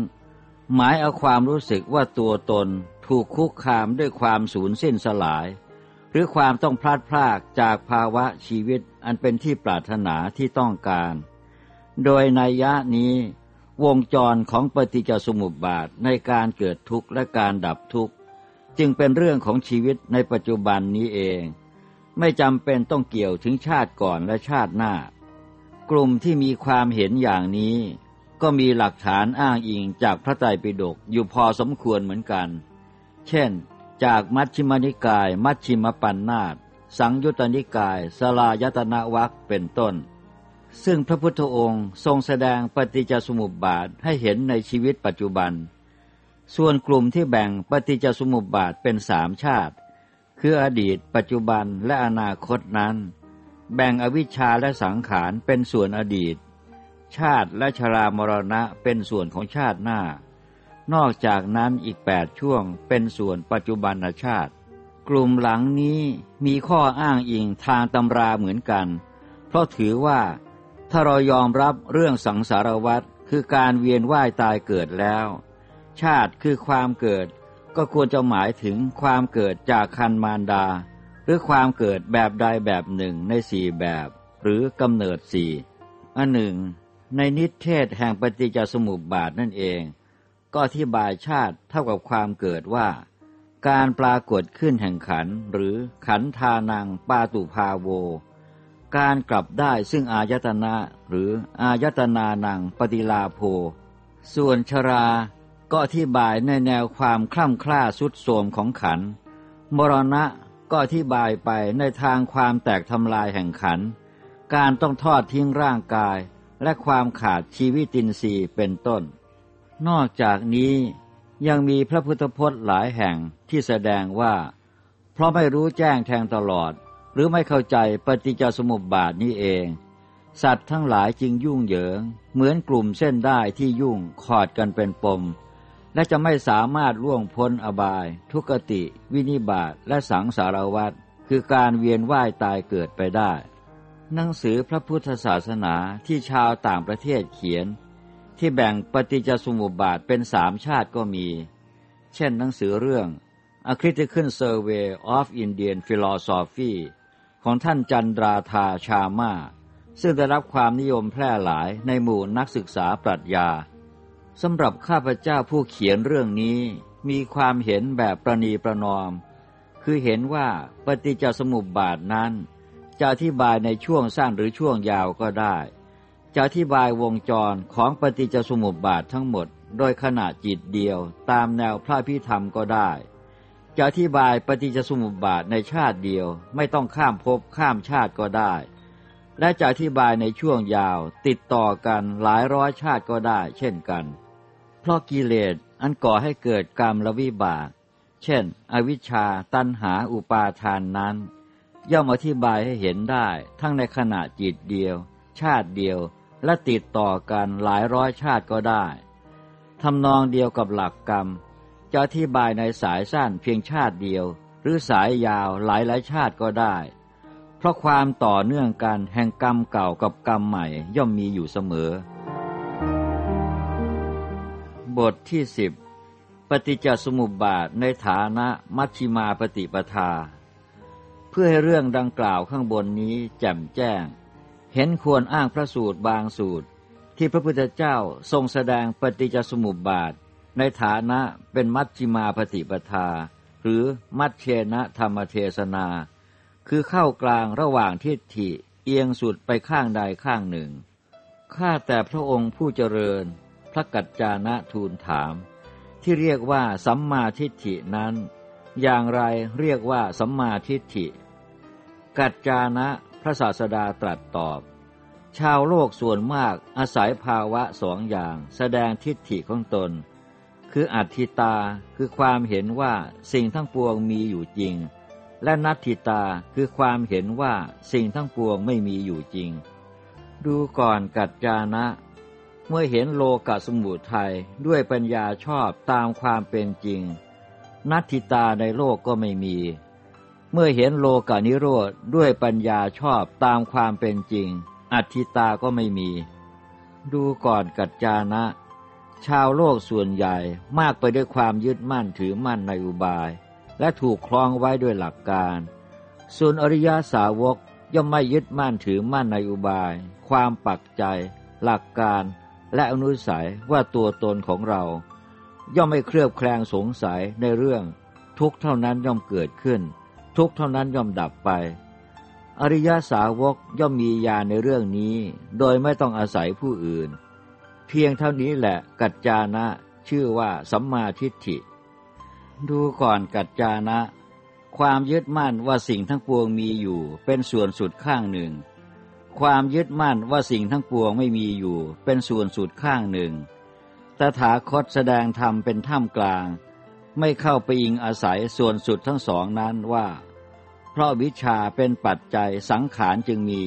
หมายเอาความรู้สึกว่าตัวตน ถูกคุกคามด้วยความสูญสิ้นสลาย หรือความต้องพลาดพลากจากภาวะชีวิตอันเป็นที่ปรารถนาที่ต้องการ โดยในยะนี้ วงจรของปฏิจจสมุปบาทในการเกิดทุกข์และการดับทุกข์ จึงเป็นเรื่องของชีวิตในปัจจุบันนี้เอง ไม่จำเป็นต้องเกี่ยวถึงชาติก่อนและชาติหน้า กลุ่มที่มีความเห็นอย่างนี้ก็มีหลักฐานอ้างอิงจากพระไตรปิฎกอยู่พอสมควรเหมือนกัน เช่น จากมัชฌิมานิกาย มัชฌิมปัญนาตสังยุตตนิกายสลายตนะวัคเป็นต้น ซึ่งพระพุทธองค์ทรงแสดงปฏิจจสมุปบาทให้เห็นในชีวิตปัจจุบัน ส่วนกลุ่มที่แบ่งปฏิจจสมุปบาทเป็นสามชาติ คืออดีต ปัจจุบันและอนาคตนั้น แบ่งอวิชชาและสังขารเป็นส่วนอดีต ชาติและชรามรณะเป็นส่วนของชาติหน้า นอกจากนั้นอีกแปดช่วงเป็นส่วนปัจจุบันชาติ กลุ่มหลังนี้มีข้ออ้างอิงทางตำราเหมือนกัน เพราะถือว่าถ้าเรายอมรับเรื่องสังสารวัฏคือการเวียนว่ายตายเกิดแล้ว ชาติคือความเกิดก็ควรจะหมายถึงความเกิดจากคันมารดา หรือความเกิดแบบใดแบบหนึ่งในสี่แบบ หรือกำเนิดสี่อันหนึ่ง ในนิเทศแห่งปฏิจจสมุปบาทนั่นเอง ก็อธิบายชาติเท่ากับความเกิดว่า การปรากฏขึ้นแห่งขันหรือขันธานังปาตุภาโว การกลับได้ซึ่งอายตนะหรืออายตนานังปฏิลาโภ ส่วนชราก็อธิบายในแนวความคล่ำคล้าสุดโทมของขัน มรณะก็อธิบายไปในทางความแตกทำลายแห่งขัน การต้องทอดทิ้งร่างกายและความขาดชีวิตินทรีย์เป็นต้น นอกจากนี้ยังมีพระพุทธพจน์หลายแห่งที่แสดงว่า เพราะไม่รู้แจ้งแทงตลอด หรือไม่เข้าใจปฏิจจสมุปบาทนี้เอง สัตว์ทั้งหลายจึงยุ่งเหยิง เหมือนกลุ่มเส้นได้ที่ยุ่งขอดกันเป็นปม และจะไม่สามารถล่วงพ้นอบาย ทุกติ วินิบาตและสังสารวัฏคือการเวียนว่ายตายเกิดไปได้ หนังสือพระพุทธศาสนาที่ชาวต่างประเทศเขียน ที่แบ่งปฏิจจสมุปบาทเป็นสามชาติก็มี เช่นหนังสือเรื่อง A Critical Survey of Indian Philosophy ของท่านจันดราธาชามาซึ่งได้รับความนิยมแพร่หลายในหมู่นักศึกษาปรัชญาสำหรับข้าพเจ้าผู้เขียนเรื่องนี้มีความเห็นแบบประนีประนอม คือเห็นว่าปฏิจจสมุปบาทนั้น จะอธิบายในช่วงสั้นหรือช่วงยาวก็ได้ จะอธิบายวงจรของปฏิจจสมุปบาททั้งหมด โดยขณะจิตเดียวตามแนวพระพิธรรมก็ได้ จะอธิบายปฏิจจสมุปบาทในชาติเดียวไม่ต้องข้ามภพข้ามชาติก็ได้ และจะอธิบายในช่วงยาวติดต่อกันหลายร้อยชาติก็ได้ เช่นกัน เพราะกิเลสอันก่อให้เกิดกรรมละวิบาก เช่น อวิชชาตันหาอุปาทานนั้น ย่อมอธิบายให้เห็นได้ทั้งในขณะจิตเดียว ชาติเดียว และติดต่อกันหลายร้อยชาติก็ได้ทำนองเดียวกับหลักกรรม จะอธิบายในสายสั้นเพียงชาติเดียว หรือสายยาวหลายหลายชาติก็ได้ เพราะความต่อเนื่องกันแห่งกรรมเก่ากับกรรมใหม่ย่อมมีอยู่เสมอ บทที่สิบปฏิจจสมุปบาทในฐานะมัชฌิมาปฏิปทา เพื่อให้เรื่องดังกล่าวข้างบนนี้แจ่มแจ้ง เห็นควรอ้างพระสูตรบางสูตร ที่พระพุทธเจ้าทรงแสดงปฏิจจสมุปบาท ในฐานะเป็นมัชฌิมาปฏิปทา หรือมัชเชนะธรรมเทศนา คือเข้ากลางระหว่างทิฏฐิเอียงสุดไปข้างใดข้างหนึ่ง ข้าแต่พระองค์ผู้เจริญ พระกัจจานะทูลถาม ที่เรียกว่าสัมมาทิฏฐินั้น อย่างไรเรียกว่าสัมมาทิฏฐิ กัจจานะ พระศาสดาตรัสตอบ ชาวโลกส่วนมากอาศัยภาวะสองอย่าง แสดงทิฏฐิของตน คืออัตถิตาคือความเห็นว่าสิ่งทั้งปวงมีอยู่จริง และนัตถิตาคือความเห็นว่าสิ่งทั้งปวงไม่มีอยู่จริง ดูก่อนกัจจานะ เมื่อเห็นโลกสมุทัยด้วยปัญญาชอบตามความเป็นจริง นัตถิตาในโลกก็ไม่มี เมื่อเห็นโลกานิโรธด้วยปัญญาชอบตามความเป็นจริง อัตถิตาก็ไม่มี ดูก่อนกัจจานะ ชาวโลกส่วนใหญ่มากไปด้วยความยึดมั่นถือมั่นในอุบาย และถูกคล้องไว้ด้วยหลักการ ส่วนอริยาสาวกย่อมไม่ยึดมั่นถือมั่นในอุบาย ความปักใจ หลักการและอนุสัยว่าตัวตนของเรา ย่อมไม่เครือบแคลงสงสัยในเรื่อง ทุกเท่านั้นย่อมเกิดขึ้น ทุกเท่านั้นย่อมดับไป อริยสาวกย่อมมีญาณในเรื่องนี้ โดยไม่ต้องอาศัยผู้อื่น เพียงเท่านี้แหละกัจจานะชื่อว่าสัมมาทิฏฐิ ดูก่อนกัจจานะ ความยึดมั่นว่าสิ่งทั้งปวงมีอยู่เป็นส่วนสุดข้างหนึ่ง ความยึดมั่นว่าสิ่งทั้งปวงไม่มีอยู่เป็นส่วนสุดข้างหนึ่งตถาคตแสดงธรรมเป็นท่ามกลาง ไม่เข้าไปอิงอาศัยส่วนสุดทั้งสองนั้นว่า ราะวิชาเป็นปัจจัยสังขารจึงมี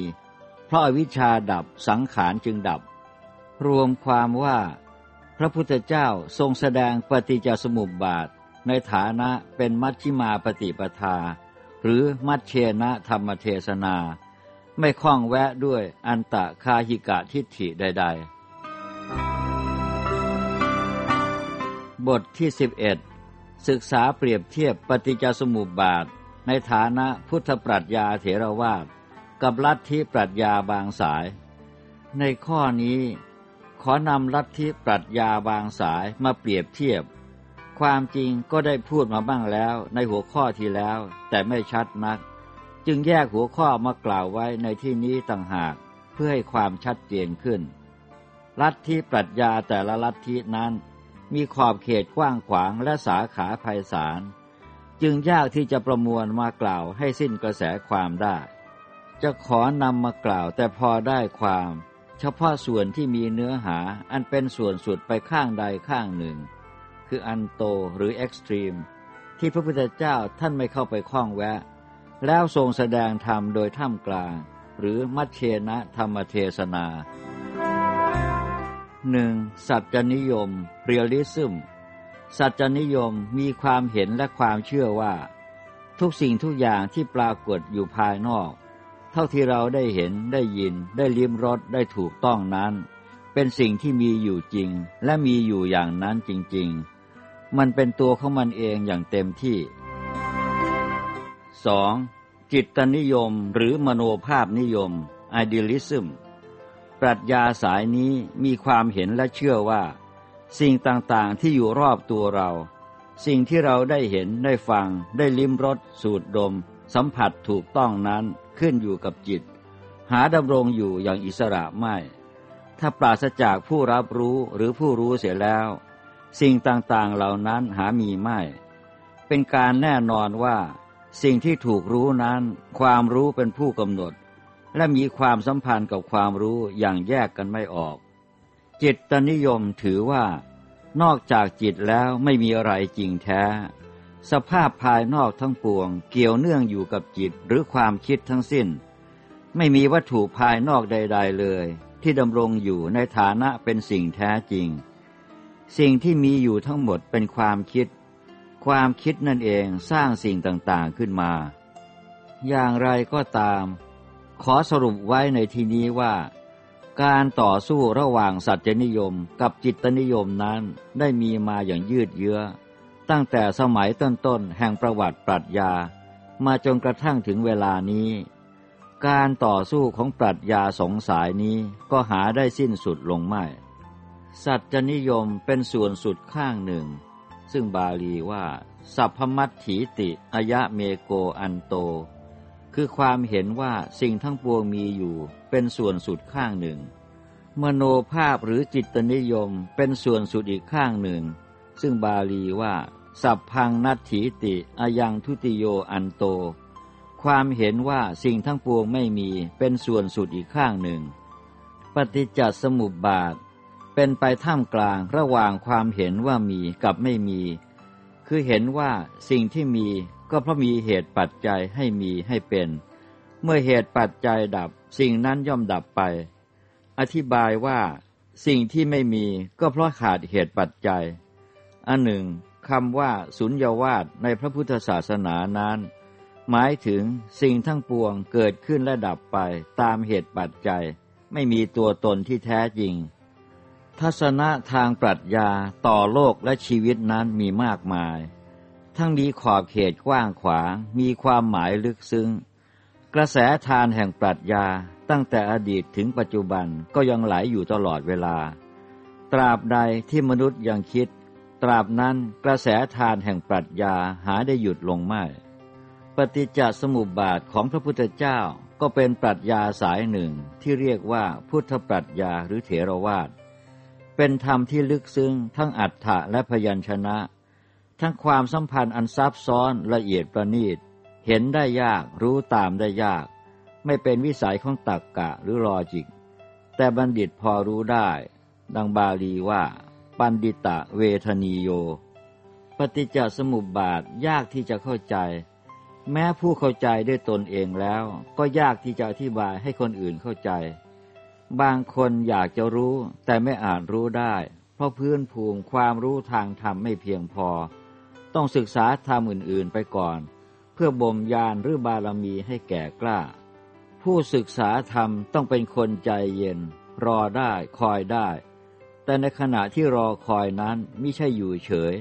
เพราะวิชาดับสังขารจึงดับ รวมความว่า พระพุทธเจ้าทรงแสดงปฏิจจสมุปบาท ในฐานะเป็นมัชฌิมาปฏิปทา หรือมัชเชนะธรรมเทศนา ไม่คล้องแวะด้วยอันตะคาหิกะทิฏฐิใด ๆบทที่สิบเอ็ดศึกษาเปรียบเทียบปฏิจจสมุปบาท ในฐานะพุทธปรัชญาเถรวาทกับลัทธิปรัชญาบางสาย ในข้อนี้ขอนำลัทธิปรัชญาบางสายมาเปรียบเทียบ ความจริงก็ได้พูดมาบ้างแล้วในหัวข้อที่แล้ว แต่ไม่ชัดนัก จึงแยกหัวข้อมากล่าวไว้ในที่นี้ต่างหากเพื่อให้ความชัดเจนขึ้น ลัทธิปรัชญาแต่ละลัทธินั้น มีขอบเขตกว้างขวางและสาขาไพศาล จึงยากที่จะประมวลมากล่าวให้สิ้นกระแสความได้ จะขอนำมากล่าวแต่พอได้ความ เฉพาะส่วนที่มีเนื้อหาอันเป็นส่วนสุดไปข้างใดข้างหนึ่ง คืออันโตหรือเอ็กซ์ตรีมที่พระพุทธเจ้าท่านไม่เข้าไปคล้องแวะ แล้วทรงแสดงธรรมโดยท่ามกลาง หรือมัชเชนะธรรมเทศนาหนึ่งสัจจนิยมเรียลิซึม สัจจนิยมมีความเห็นและความเชื่อว่า ทุกสิ่งทุกอย่างที่ปรากฏอยู่ภายนอก เท่าที่เราได้เห็นได้ยิน ได้ลิ้มรสได้ถูกต้องนั้น เป็นสิ่งที่มีอยู่จริง และมีอยู่อย่างนั้นจริง ๆ มันเป็นตัวของมันเองอย่างเต็มที่ 2. จิตตนิยมหรือมโนภาพนิยม idealism ปรัชญาสายนี้มีความเห็นและเชื่อว่า สิ่งต่างๆที่อยู่รอบตัวเรา สิ่งที่เราได้เห็นได้ฟัง ได้ลิ้มรสสูดดม สัมผัสถูกต้องนั้นขึ้นอยู่กับจิต หาดำรงอยู่อย่างอิสระไม่ ถ้าปราศจากผู้รับรู้หรือผู้รู้เสียแล้ว สิ่งต่างๆเหล่านั้นหามีไม่ เป็นการแน่นอนว่า สิ่งที่ถูกรู้นั้น ความรู้เป็นผู้กำหนด และมีความสัมพันธ์กับความรู้อย่างแยกกันไม่ออก จิตตนิยมถือว่า นอกจากจิตแล้วไม่มีอะไรจริงแท้ สภาพภายนอกทั้งปวง เกี่ยวเนื่องอยู่กับจิตหรือความคิดทั้งสิ้น ไม่มีวัตถุภายนอกใด ๆเลย ที่ดำรงอยู่ในฐานะเป็นสิ่งแท้จริง สิ่งที่มีอยู่ทั้งหมดเป็นความคิด ความคิดนั่นเองสร้างสิ่งต่างๆขึ้นมา อย่างไรก็ตาม ขอสรุปไว้ในที่นี้ว่า การต่อสู้ระหว่างสัจจนิยมกับจิตนิยมนั้นได้มีมาอย่างยืดเยื้อ ตั้งแต่สมัยต้นๆแห่งประวัติปรัชญา มาจนกระทั่งถึงเวลานี้ การต่อสู้ของปรัชญาสงสายนี้ก็หาได้สิ้นสุดลงไม่ สัจจนิยมเป็นส่วนสุดข้างหนึ่ง ซึ่งบาลีว่า สัพพมัตถีติ อยะเมโกอันโต คือความเห็นว่าสิ่งทั้งปวงมีอยู่เป็นส่วนสุดข้างหนึ่ง มโนภาพหรือจิตนิยมเป็นส่วนสุดอีกข้างหนึ่ง ซึ่งบาลีว่า สัพพังนัตถีติอายังทุติโยอันโต ความเห็นว่าสิ่งทั้งปวงไม่มีเป็นส่วนสุดอีกข้างหนึ่ง ปฏิจจสมุปบาท เป็นไปท่ามกลางระหว่างความเห็นว่ามีกับไม่มี คือเห็นว่าสิ่งที่มี ก็เพราะมีเหตุปัจจัยให้มีให้เป็น เมื่อเหตุปัจจัยดับสิ่งนั้นย่อมดับไป อธิบายว่า สิ่งที่ไม่มีก็เพราะขาดเหตุปัจจัย อันหนึ่งคำว่าสุญญาวาสในพระพุทธศาสนานั้น หมายถึงสิ่งทั้งปวงเกิดขึ้นและดับไปตามเหตุปัจจัย ไม่มีตัวตนที่แท้จริง ทัศนะทางปรัชญาต่อโลกและชีวิตนั้นมีมากมาย ทั้งมีขอบเขตกว้างขวาง มีความหมายลึกซึ้ง กระแสทานแห่งปรัชญาตั้งแต่อดีตถึงปัจจุบันก็ยังไหลอยู่ตลอดเวลา ตราบใดที่มนุษย์ยังคิด ตราบนั้นกระแสทานแห่งปรัชญาหาได้หยุดลงไม่ ปฏิจจสมุปบาทของพระพุทธเจ้าก็เป็นปรัชญาสายหนึ่งที่เรียกว่าพุทธปรัชญาหรือเถรวาทเป็นธรรมที่ลึกซึ้งทั้งอัฏฐะและพยัญชนะ ทั้งความสัมพันธ์อันซับซ้อนละเอียดประณีต เห็นได้ยากรู้ตามได้ยาก ไม่เป็นวิสัยของตักกะหรือลอจิก แต่บัณฑิตพอรู้ได้ ดังบาลีว่า ปันดิตะเวทนีโย ปฏิจจสมุปบาทยากที่จะเข้าใจ แม้ผู้เข้าใจด้วยตนเองแล้ว ก็ยากที่จะอธิบายให้คนอื่นเข้าใจ บางคนอยากจะรู้แต่ไม่อาจรู้ได้ เพราะพื้นภูมิความรู้ทางธรรมไม่เพียงพอ ต้องศึกษาธรรมอื่น ๆ ไปก่อน เพื่อบ่มยานหรือบารมีให้แก่กล้า ผู้ศึกษาธรรมต้องเป็นคนใจเย็น รอได้คอยได้ แต่ในขณะที่รอคอยนั้นไม่ใช่อยู่เฉย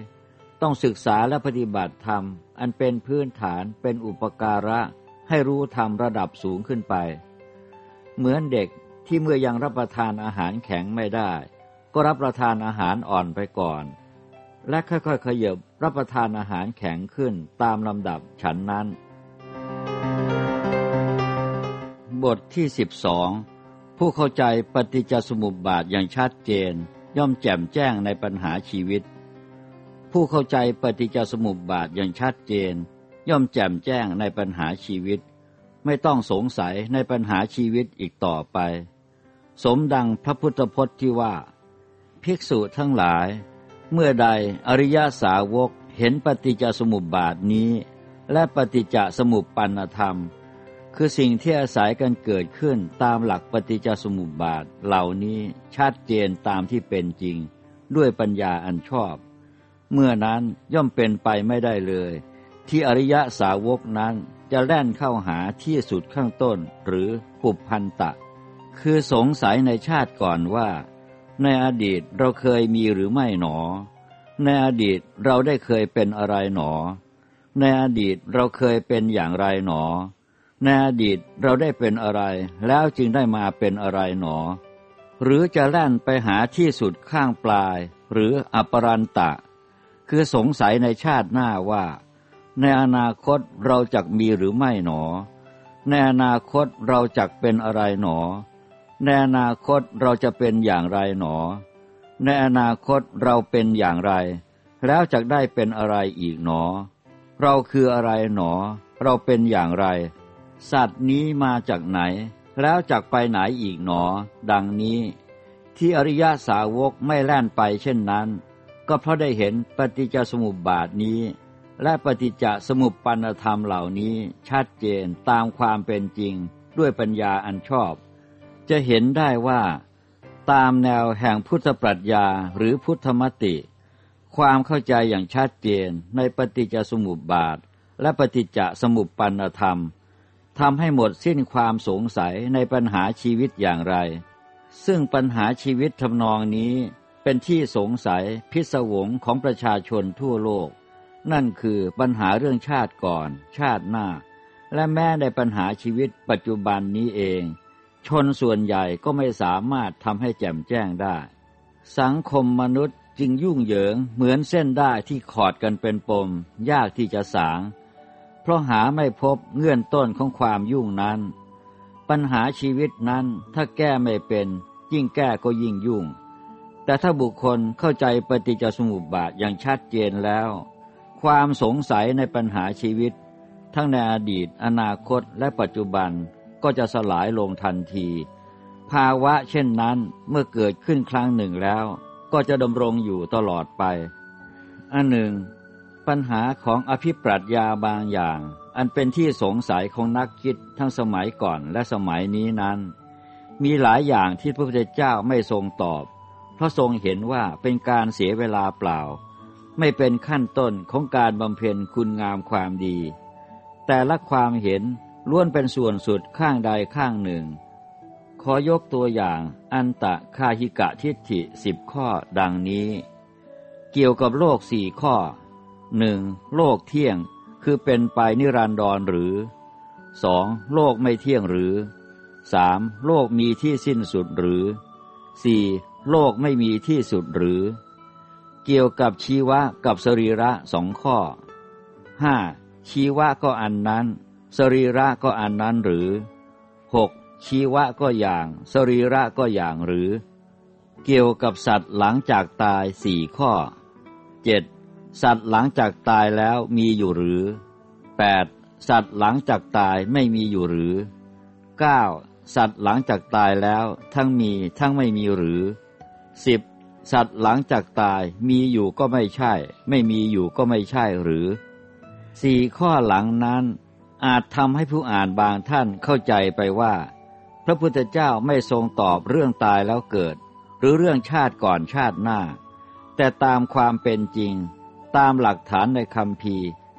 ต้องศึกษาและปฏิบัติธรรม อันเป็นพื้นฐานเป็นอุปการะ ให้รู้ธรรมระดับสูงขึ้นไป เหมือนเด็กที่เมื่อยังรับประทานอาหารแข็งไม่ได้ ก็รับประทานอาหารอ่อนไปก่อน และค่อยๆขยบรับประทานอาหารแข็งขึ้นตามลำดับฉันนั้น บทที่สิบสองผู้เข้าใจปฏิจจสมุปบาทอย่างชัดเจน ย่อมแจ่มแจ้งในปัญหาชีวิต ผู้เข้าใจปฏิจจสมุปบาทอย่างชัดเจน ย่อมแจ่มแจ้งในปัญหาชีวิต ไม่ต้องสงสัยในปัญหาชีวิตอีกต่อไป สมดังพระพุทธพจน์ที่ว่า ภิกษุทั้งหลาย เมื่อใดอริยสาวกเห็นปฏิจจสมุปบาทนี้ และปฏิจจสมุปปันธรรม คือสิ่งที่อาศัยกันเกิดขึ้นตามหลักปฏิจจสมุปบาทเหล่านี้ชัดเจนตามที่เป็นจริง ด้วยปัญญาอันชอบ เมื่อนั้นย่อมเป็นไปไม่ได้เลย ที่อริยสาวกนั้นจะแล่นเข้าหาที่สุดข้างต้นหรือปุพันตะ คือสงสัยในชาติก่อนว่า ในอดีตเราเคยมีหรือไม่หนอ ในอดีตเราได้เคยเป็นอะไรหนอ ในอดีตเราเคยเป็นอย่างไรหนอ ในอดีตเราได้เป็นอะไร แล้วจึงได้มาเป็นอะไรหนอ หรือจะแล่นไปหาที่สุดข้างปลาย หรืออปรันตะ คือสงสัยในชาติหน้าว่า ในอนาคตเราจะมีหรือไม่หนอ ในอนาคตเราจะเป็นอะไรหนอ ในอนาคตเราจะเป็นอย่างไรหนอ ในอนาคตเราเป็นอย่างไร แล้วจะได้เป็นอะไรอีกหนอ เราคืออะไรหนอ เราเป็นอย่างไร สัตว์นี้มาจากไหน แล้วจากไปไหนอีกหนอ ดังนี้ ที่อริยสาวกไม่แล่นไปเช่นนั้น ก็เพราะได้เห็นปฏิจจสมุปบาทนี้ และปฏิจจสมุปปนธรรมเหล่านี้ชัดเจนตามความเป็นจริงด้วยปัญญาอันชอบ จะเห็นได้ว่า ตามแนวแห่งพุทธปรัชญาหรือพุทธมติ ความเข้าใจอย่างชัดเจนในปฏิจจสมุปบาท และปฏิจจสมุปปันธรรมทำให้หมดสิ้นความสงสัยในปัญหาชีวิตอย่างไร ซึ่งปัญหาชีวิตทำนองนี้เป็นที่สงสัยพิศวงของประชาชนทั่วโลก นั่นคือปัญหาเรื่องชาติก่อน ชาติหน้า และแม้ในปัญหาชีวิตปัจจุบันนี้เอง ชนส่วนใหญ่ก็ไม่สามารถทำให้แจ่มแจ้งได้ สังคมมนุษย์จึงยุ่งเหยิงเหมือนเส้นได้ที่ขอดกันเป็นปม ยากที่จะสาง เพราะหาไม่พบเงื่อนต้นของความยุ่งนั้น ปัญหาชีวิตนั้นถ้าแก้ไม่เป็น ยิ่งแก้ก็ยิ่งยุ่ง แต่ถ้าบุคคลเข้าใจปฏิจจสมุปบาทอย่างชัดเจนแล้ว ความสงสัยในปัญหาชีวิต ทั้งในอดีต อนาคตและปัจจุบัน ก็จะสลายลงทันที ภาวะเช่นนั้นเมื่อเกิดขึ้นครั้งหนึ่งแล้ว ก็จะดำรงอยู่ตลอดไป อันหนึ่ง ปัญหาของอภิปรัชญาบางอย่าง อันเป็นที่สงสัยของนักคิดทั้งสมัยก่อนและสมัยนี้นั้น มีหลายอย่างที่พระพุทธเจ้าไม่ทรงตอบ เพราะทรงเห็นว่าเป็นการเสียเวลาเปล่า ไม่เป็นขั้นต้นของการบำเพ็ญคุณงามความดี แต่ละความเห็น ล้วนเป็นส่วนสุดข้างใดข้างหนึ่ง ขอยกตัวอย่างอันตะคาหิกะทิฏฐิสิบข้อดังนี้ เกี่ยวกับโลกสี่ข้อหนึ่งโลกเที่ยงคือเป็นไปนิรันดรหรือสองโลกไม่เที่ยงหรือสามโลกมีที่สิ้นสุดหรือสี่โลกไม่มีที่สุดหรือ เกี่ยวกับชีวะกับสรีระสองข้อห้าชีวะก็อันนั้น สรีระก็อันนั้นหรือหกชีวะก็อย่าง สรีระก็อย่างหรือ เกี่ยวกับสัตว์หลังจากตายสี่ข้อเจ็ดสัตว์หลังจากตายแล้วมีอยู่หรือ 8. สัตว์หลังจากตายไม่มีอยู่หรือ 9. สัตว์หลังจากตายแล้วทั้งมีทั้งไม่มีหรือ 10. สัตว์หลังจากตายมีอยู่ก็ไม่ใช่ ไม่มีอยู่ก็ไม่ใช่หรือสี่ข้อหลังนั้น อาจทำให้ผู้อ่านบางท่านเข้าใจไปว่า พระพุทธเจ้าไม่ทรงตอบเรื่องตายแล้วเกิด หรือเรื่องชาติก่อนชาติหน้า แต่ตามความเป็นจริง ตามหลักฐานในคำพี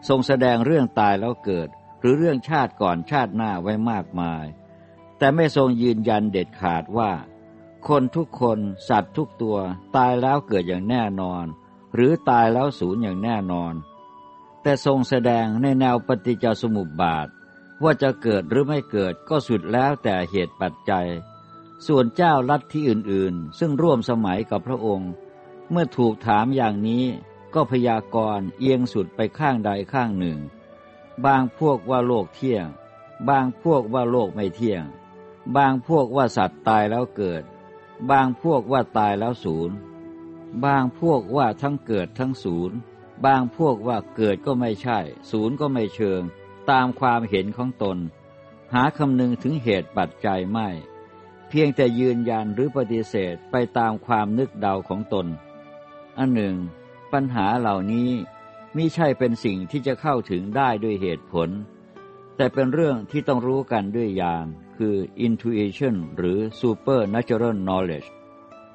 ทรงแสดงเรื่องตายแล้วเกิด หรือเรื่องชาติก่อนชาติหน้าไว้มากมาย แต่ไม่ทรงยืนยันเด็ดขาดว่า คนทุกคนสัตว์ทุกตัว ตายแล้วเกิดอย่างแน่นอน หรือตายแล้วสูญอย่างแน่นอน แต่ทรงแสดงในแนวปฏิจจสมุปบาท ว่าจะเกิดหรือไม่เกิดก็สุดแล้วแต่เหตุปัจจัย ส่วนเจ้าลัทธิอื่นๆ ซึ่งร่วมสมัยกับพระองค์ เมื่อถูกถามอย่างนี้ก็พยากรณ์เอียงสุดไปข้างใดข้างหนึ่ง บางพวกว่าโลกเที่ยง บางพวกว่าโลกไม่เที่ยง บางพวกว่าสัตว์ตายแล้วเกิด บางพวกว่าตายแล้วศูนย์ บางพวกว่าทั้งเกิดทั้งศูนย์ บางพวกว่าเกิดก็ไม่ใช่ ศูนย์ก็ไม่เชิง ตามความเห็นของตน หาคำนึงถึงเหตุปัจจัยไม่ เพียงแต่ยืนยันหรือปฏิเสธไปตามความนึกเดาของตน อันหนึ่ง ปัญหาเหล่านี้มิใช่เป็นสิ่งที่จะเข้าถึงได้ด้วยเหตุผล แต่เป็นเรื่องที่ต้องรู้กันด้วยญาณคือ intuition หรือ supernatural knowledge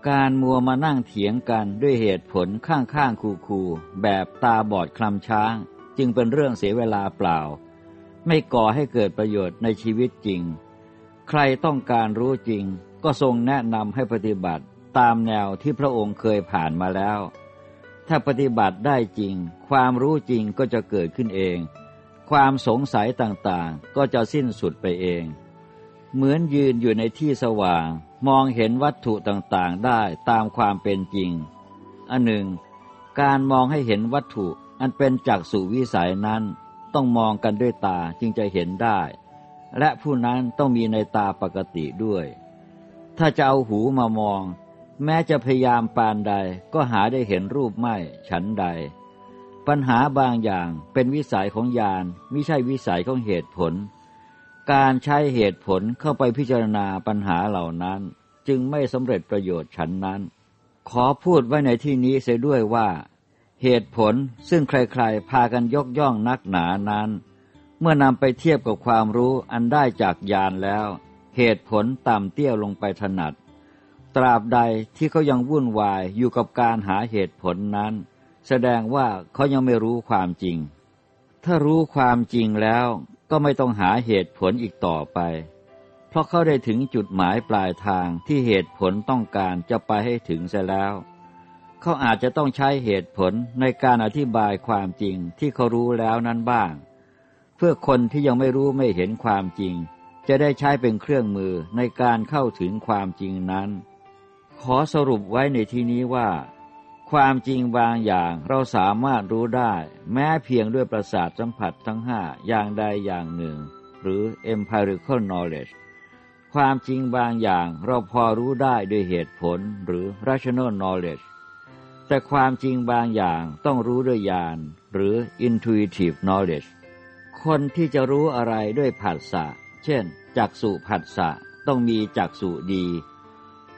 การมัวมานั่งเถียงกันด้วยเหตุผลข้างข้างคูคูแบบตาบอดคลำช้าง จึงเป็นเรื่องเสียเวลาเปล่า ไม่ก่อให้เกิดประโยชน์ในชีวิตจริง ใครต้องการรู้จริง ก็ทรงแนะนำให้ปฏิบัติตามแนวที่พระองค์เคยผ่านมาแล้ว ถ้าปฏิบัติได้จริง ความรู้จริงก็จะเกิดขึ้นเอง ความสงสัยต่างๆ ก็จะสิ้นสุดไปเอง เหมือนยืนอยู่ในที่สว่าง มองเห็นวัตถุต่างๆได้ตามความเป็นจริง อันหนึ่ง การมองให้เห็นวัตถุอันเป็นจักษุวิสัยนั้น ต้องมองกันด้วยตาจึงจะเห็นได้ และผู้นั้นต้องมีในตาปกติด้วย ถ้าจะเอาหูมามอง แม้จะพยายามปานใดก็หาได้เห็นรูปไม่ ฉันใด ปัญหาบางอย่างเป็นวิสัยของญาณไม่ใช่วิสัยของเหตุผล การใช้เหตุผลเข้าไปพิจารณาปัญหาเหล่านั้น จึงไม่สำเร็จประโยชน์ฉันนั้น ขอพูดไว้ในที่นี้เสียด้วยว่า เหตุผลซึ่งใครๆ พากันยกย่องนักหนานั้น เมื่อนำไปเทียบกับความรู้อันได้จากญาณแล้ว เหตุผลต่ำเตี้ยลงไปถนัด ตราบใดที่เขายังวุ่นวายอยู่กับการหาเหตุผลนั้น แสดงว่าเขายังไม่รู้ความจริง ถ้ารู้ความจริงแล้ว ก็ไม่ต้องหาเหตุผลอีกต่อไป เพราะเขาได้ถึงจุดหมายปลายทางที่เหตุผลต้องการจะไปให้ถึงเสียแล้ว เขาอาจจะต้องใช้เหตุผลในการอธิบายความจริงที่เขารู้แล้วนั้นบ้าง เพื่อคนที่ยังไม่รู้ไม่เห็นความจริง จะได้ใช้เป็นเครื่องมือในการเข้าถึงความจริงนั้น ขอสรุปไว้ในที่นี้ว่า ความจริงบางอย่างเราสามารถรู้ได้ แม้เพียงด้วยประสาทสัมผัสทั้งห้าอย่างใดอย่างหนึ่ง หรือ empirical knowledge ความจริงบางอย่างเราพอรู้ได้ด้วยเหตุผลหรือ rational knowledge แต่ความจริงบางอย่างต้องรู้ด้วยญาณหรือ intuitive knowledge คนที่จะรู้อะไรด้วยผัสสะ เช่น จักสุผัสสะ ต้องมีจักสุดี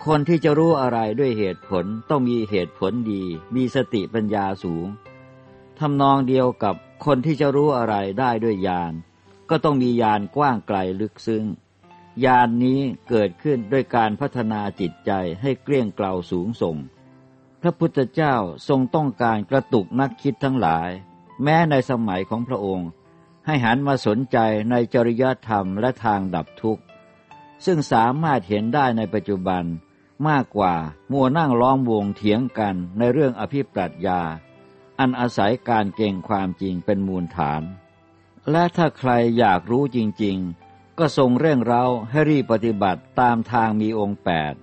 คนที่จะรู้อะไรด้วยเหตุผลต้องมีเหตุผลดี มีสติปัญญาสูงทำนองเดียวกับคนที่จะรู้อะไรได้ด้วยญาณก็ต้องมีญาณกว้างไกลลึกซึ้งญาณนนี้เกิดขึ้นด้วยการพัฒนาจิตใจให้เกลี้ยงเกลาสูงส่ง พระพุทธเจ้าทรงต้องการกระตุกนักคิดทั้งหลาย แม้ในสมัยของพระองค์ ให้หันมาสนใจในจริยธรรมและทางดับทุกข์ ซึ่งสามารถเห็นได้ในปัจจุบัน มากกว่ามัวนั่งล้อมวงเถียงกันในเรื่องอภิปรัชญา อันอาศัยการเก่งความจริงเป็นมูลฐาน และถ้าใครอยากรู้จริง ๆ ก็ทรงเร่งเร้าให้รีบปฏิบัติตามทางมีองค์แปด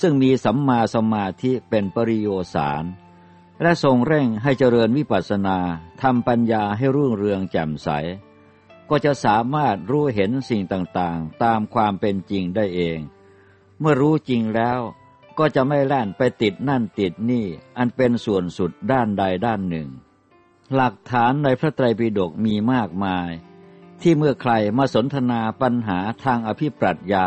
ซึ่งมีสัมมาสมาธิเป็นปริโยสารและทรงเร่งให้เจริญวิปัสสนาทำปัญญาให้รุ่งเรืองแจ่มใส ก็จะสามารถรู้เห็นสิ่งต่างๆ ตามความเป็นจริงได้เอง เมื่อรู้จริงแล้ว ก็จะไม่แล่นไปติดนั่นติดนี่ อันเป็นส่วนสุดด้านใดด้านหนึ่ง หลักฐานในพระไตรปิฎกมีมากมาย ที่เมื่อใครมาสนทนาปัญหาทางอภิปรัชญา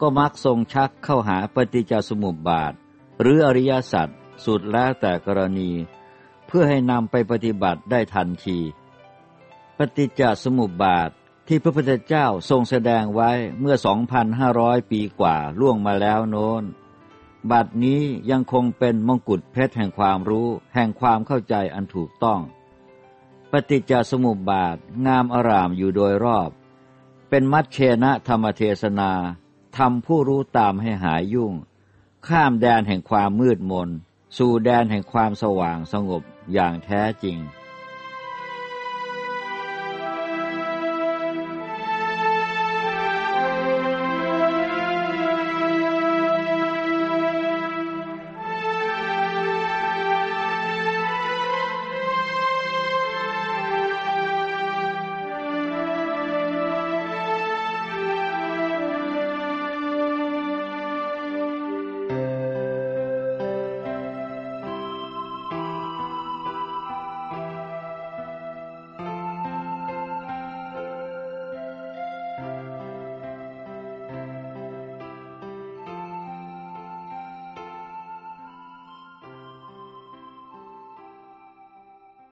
ก็มักทรงชักเข้าหาปฏิจจสมุปบาท หรืออริยสัจสุดแล้วแต่กรณี เพื่อให้นำไปปฏิบัติได้ทันที ปฏิจจสมุปบาท ที่พระพุทธเจ้าทรงแสดงไว้เมื่อ 2,500 ปีกว่าล่วงมาแล้วโน้น บัดนี้ยังคงเป็นมงกุฎเพชรแห่งความรู้แห่งความเข้าใจอันถูกต้อง ปฏิจจสมุปบาทงามอารามอยู่โดยรอบ เป็นมัชเชนะธรรมเทศนาทำผู้รู้ตามให้หายยุ่ง ข้ามแดนแห่งความมืดมน สู่แดนแห่งความสว่างสงบอย่างแท้จริง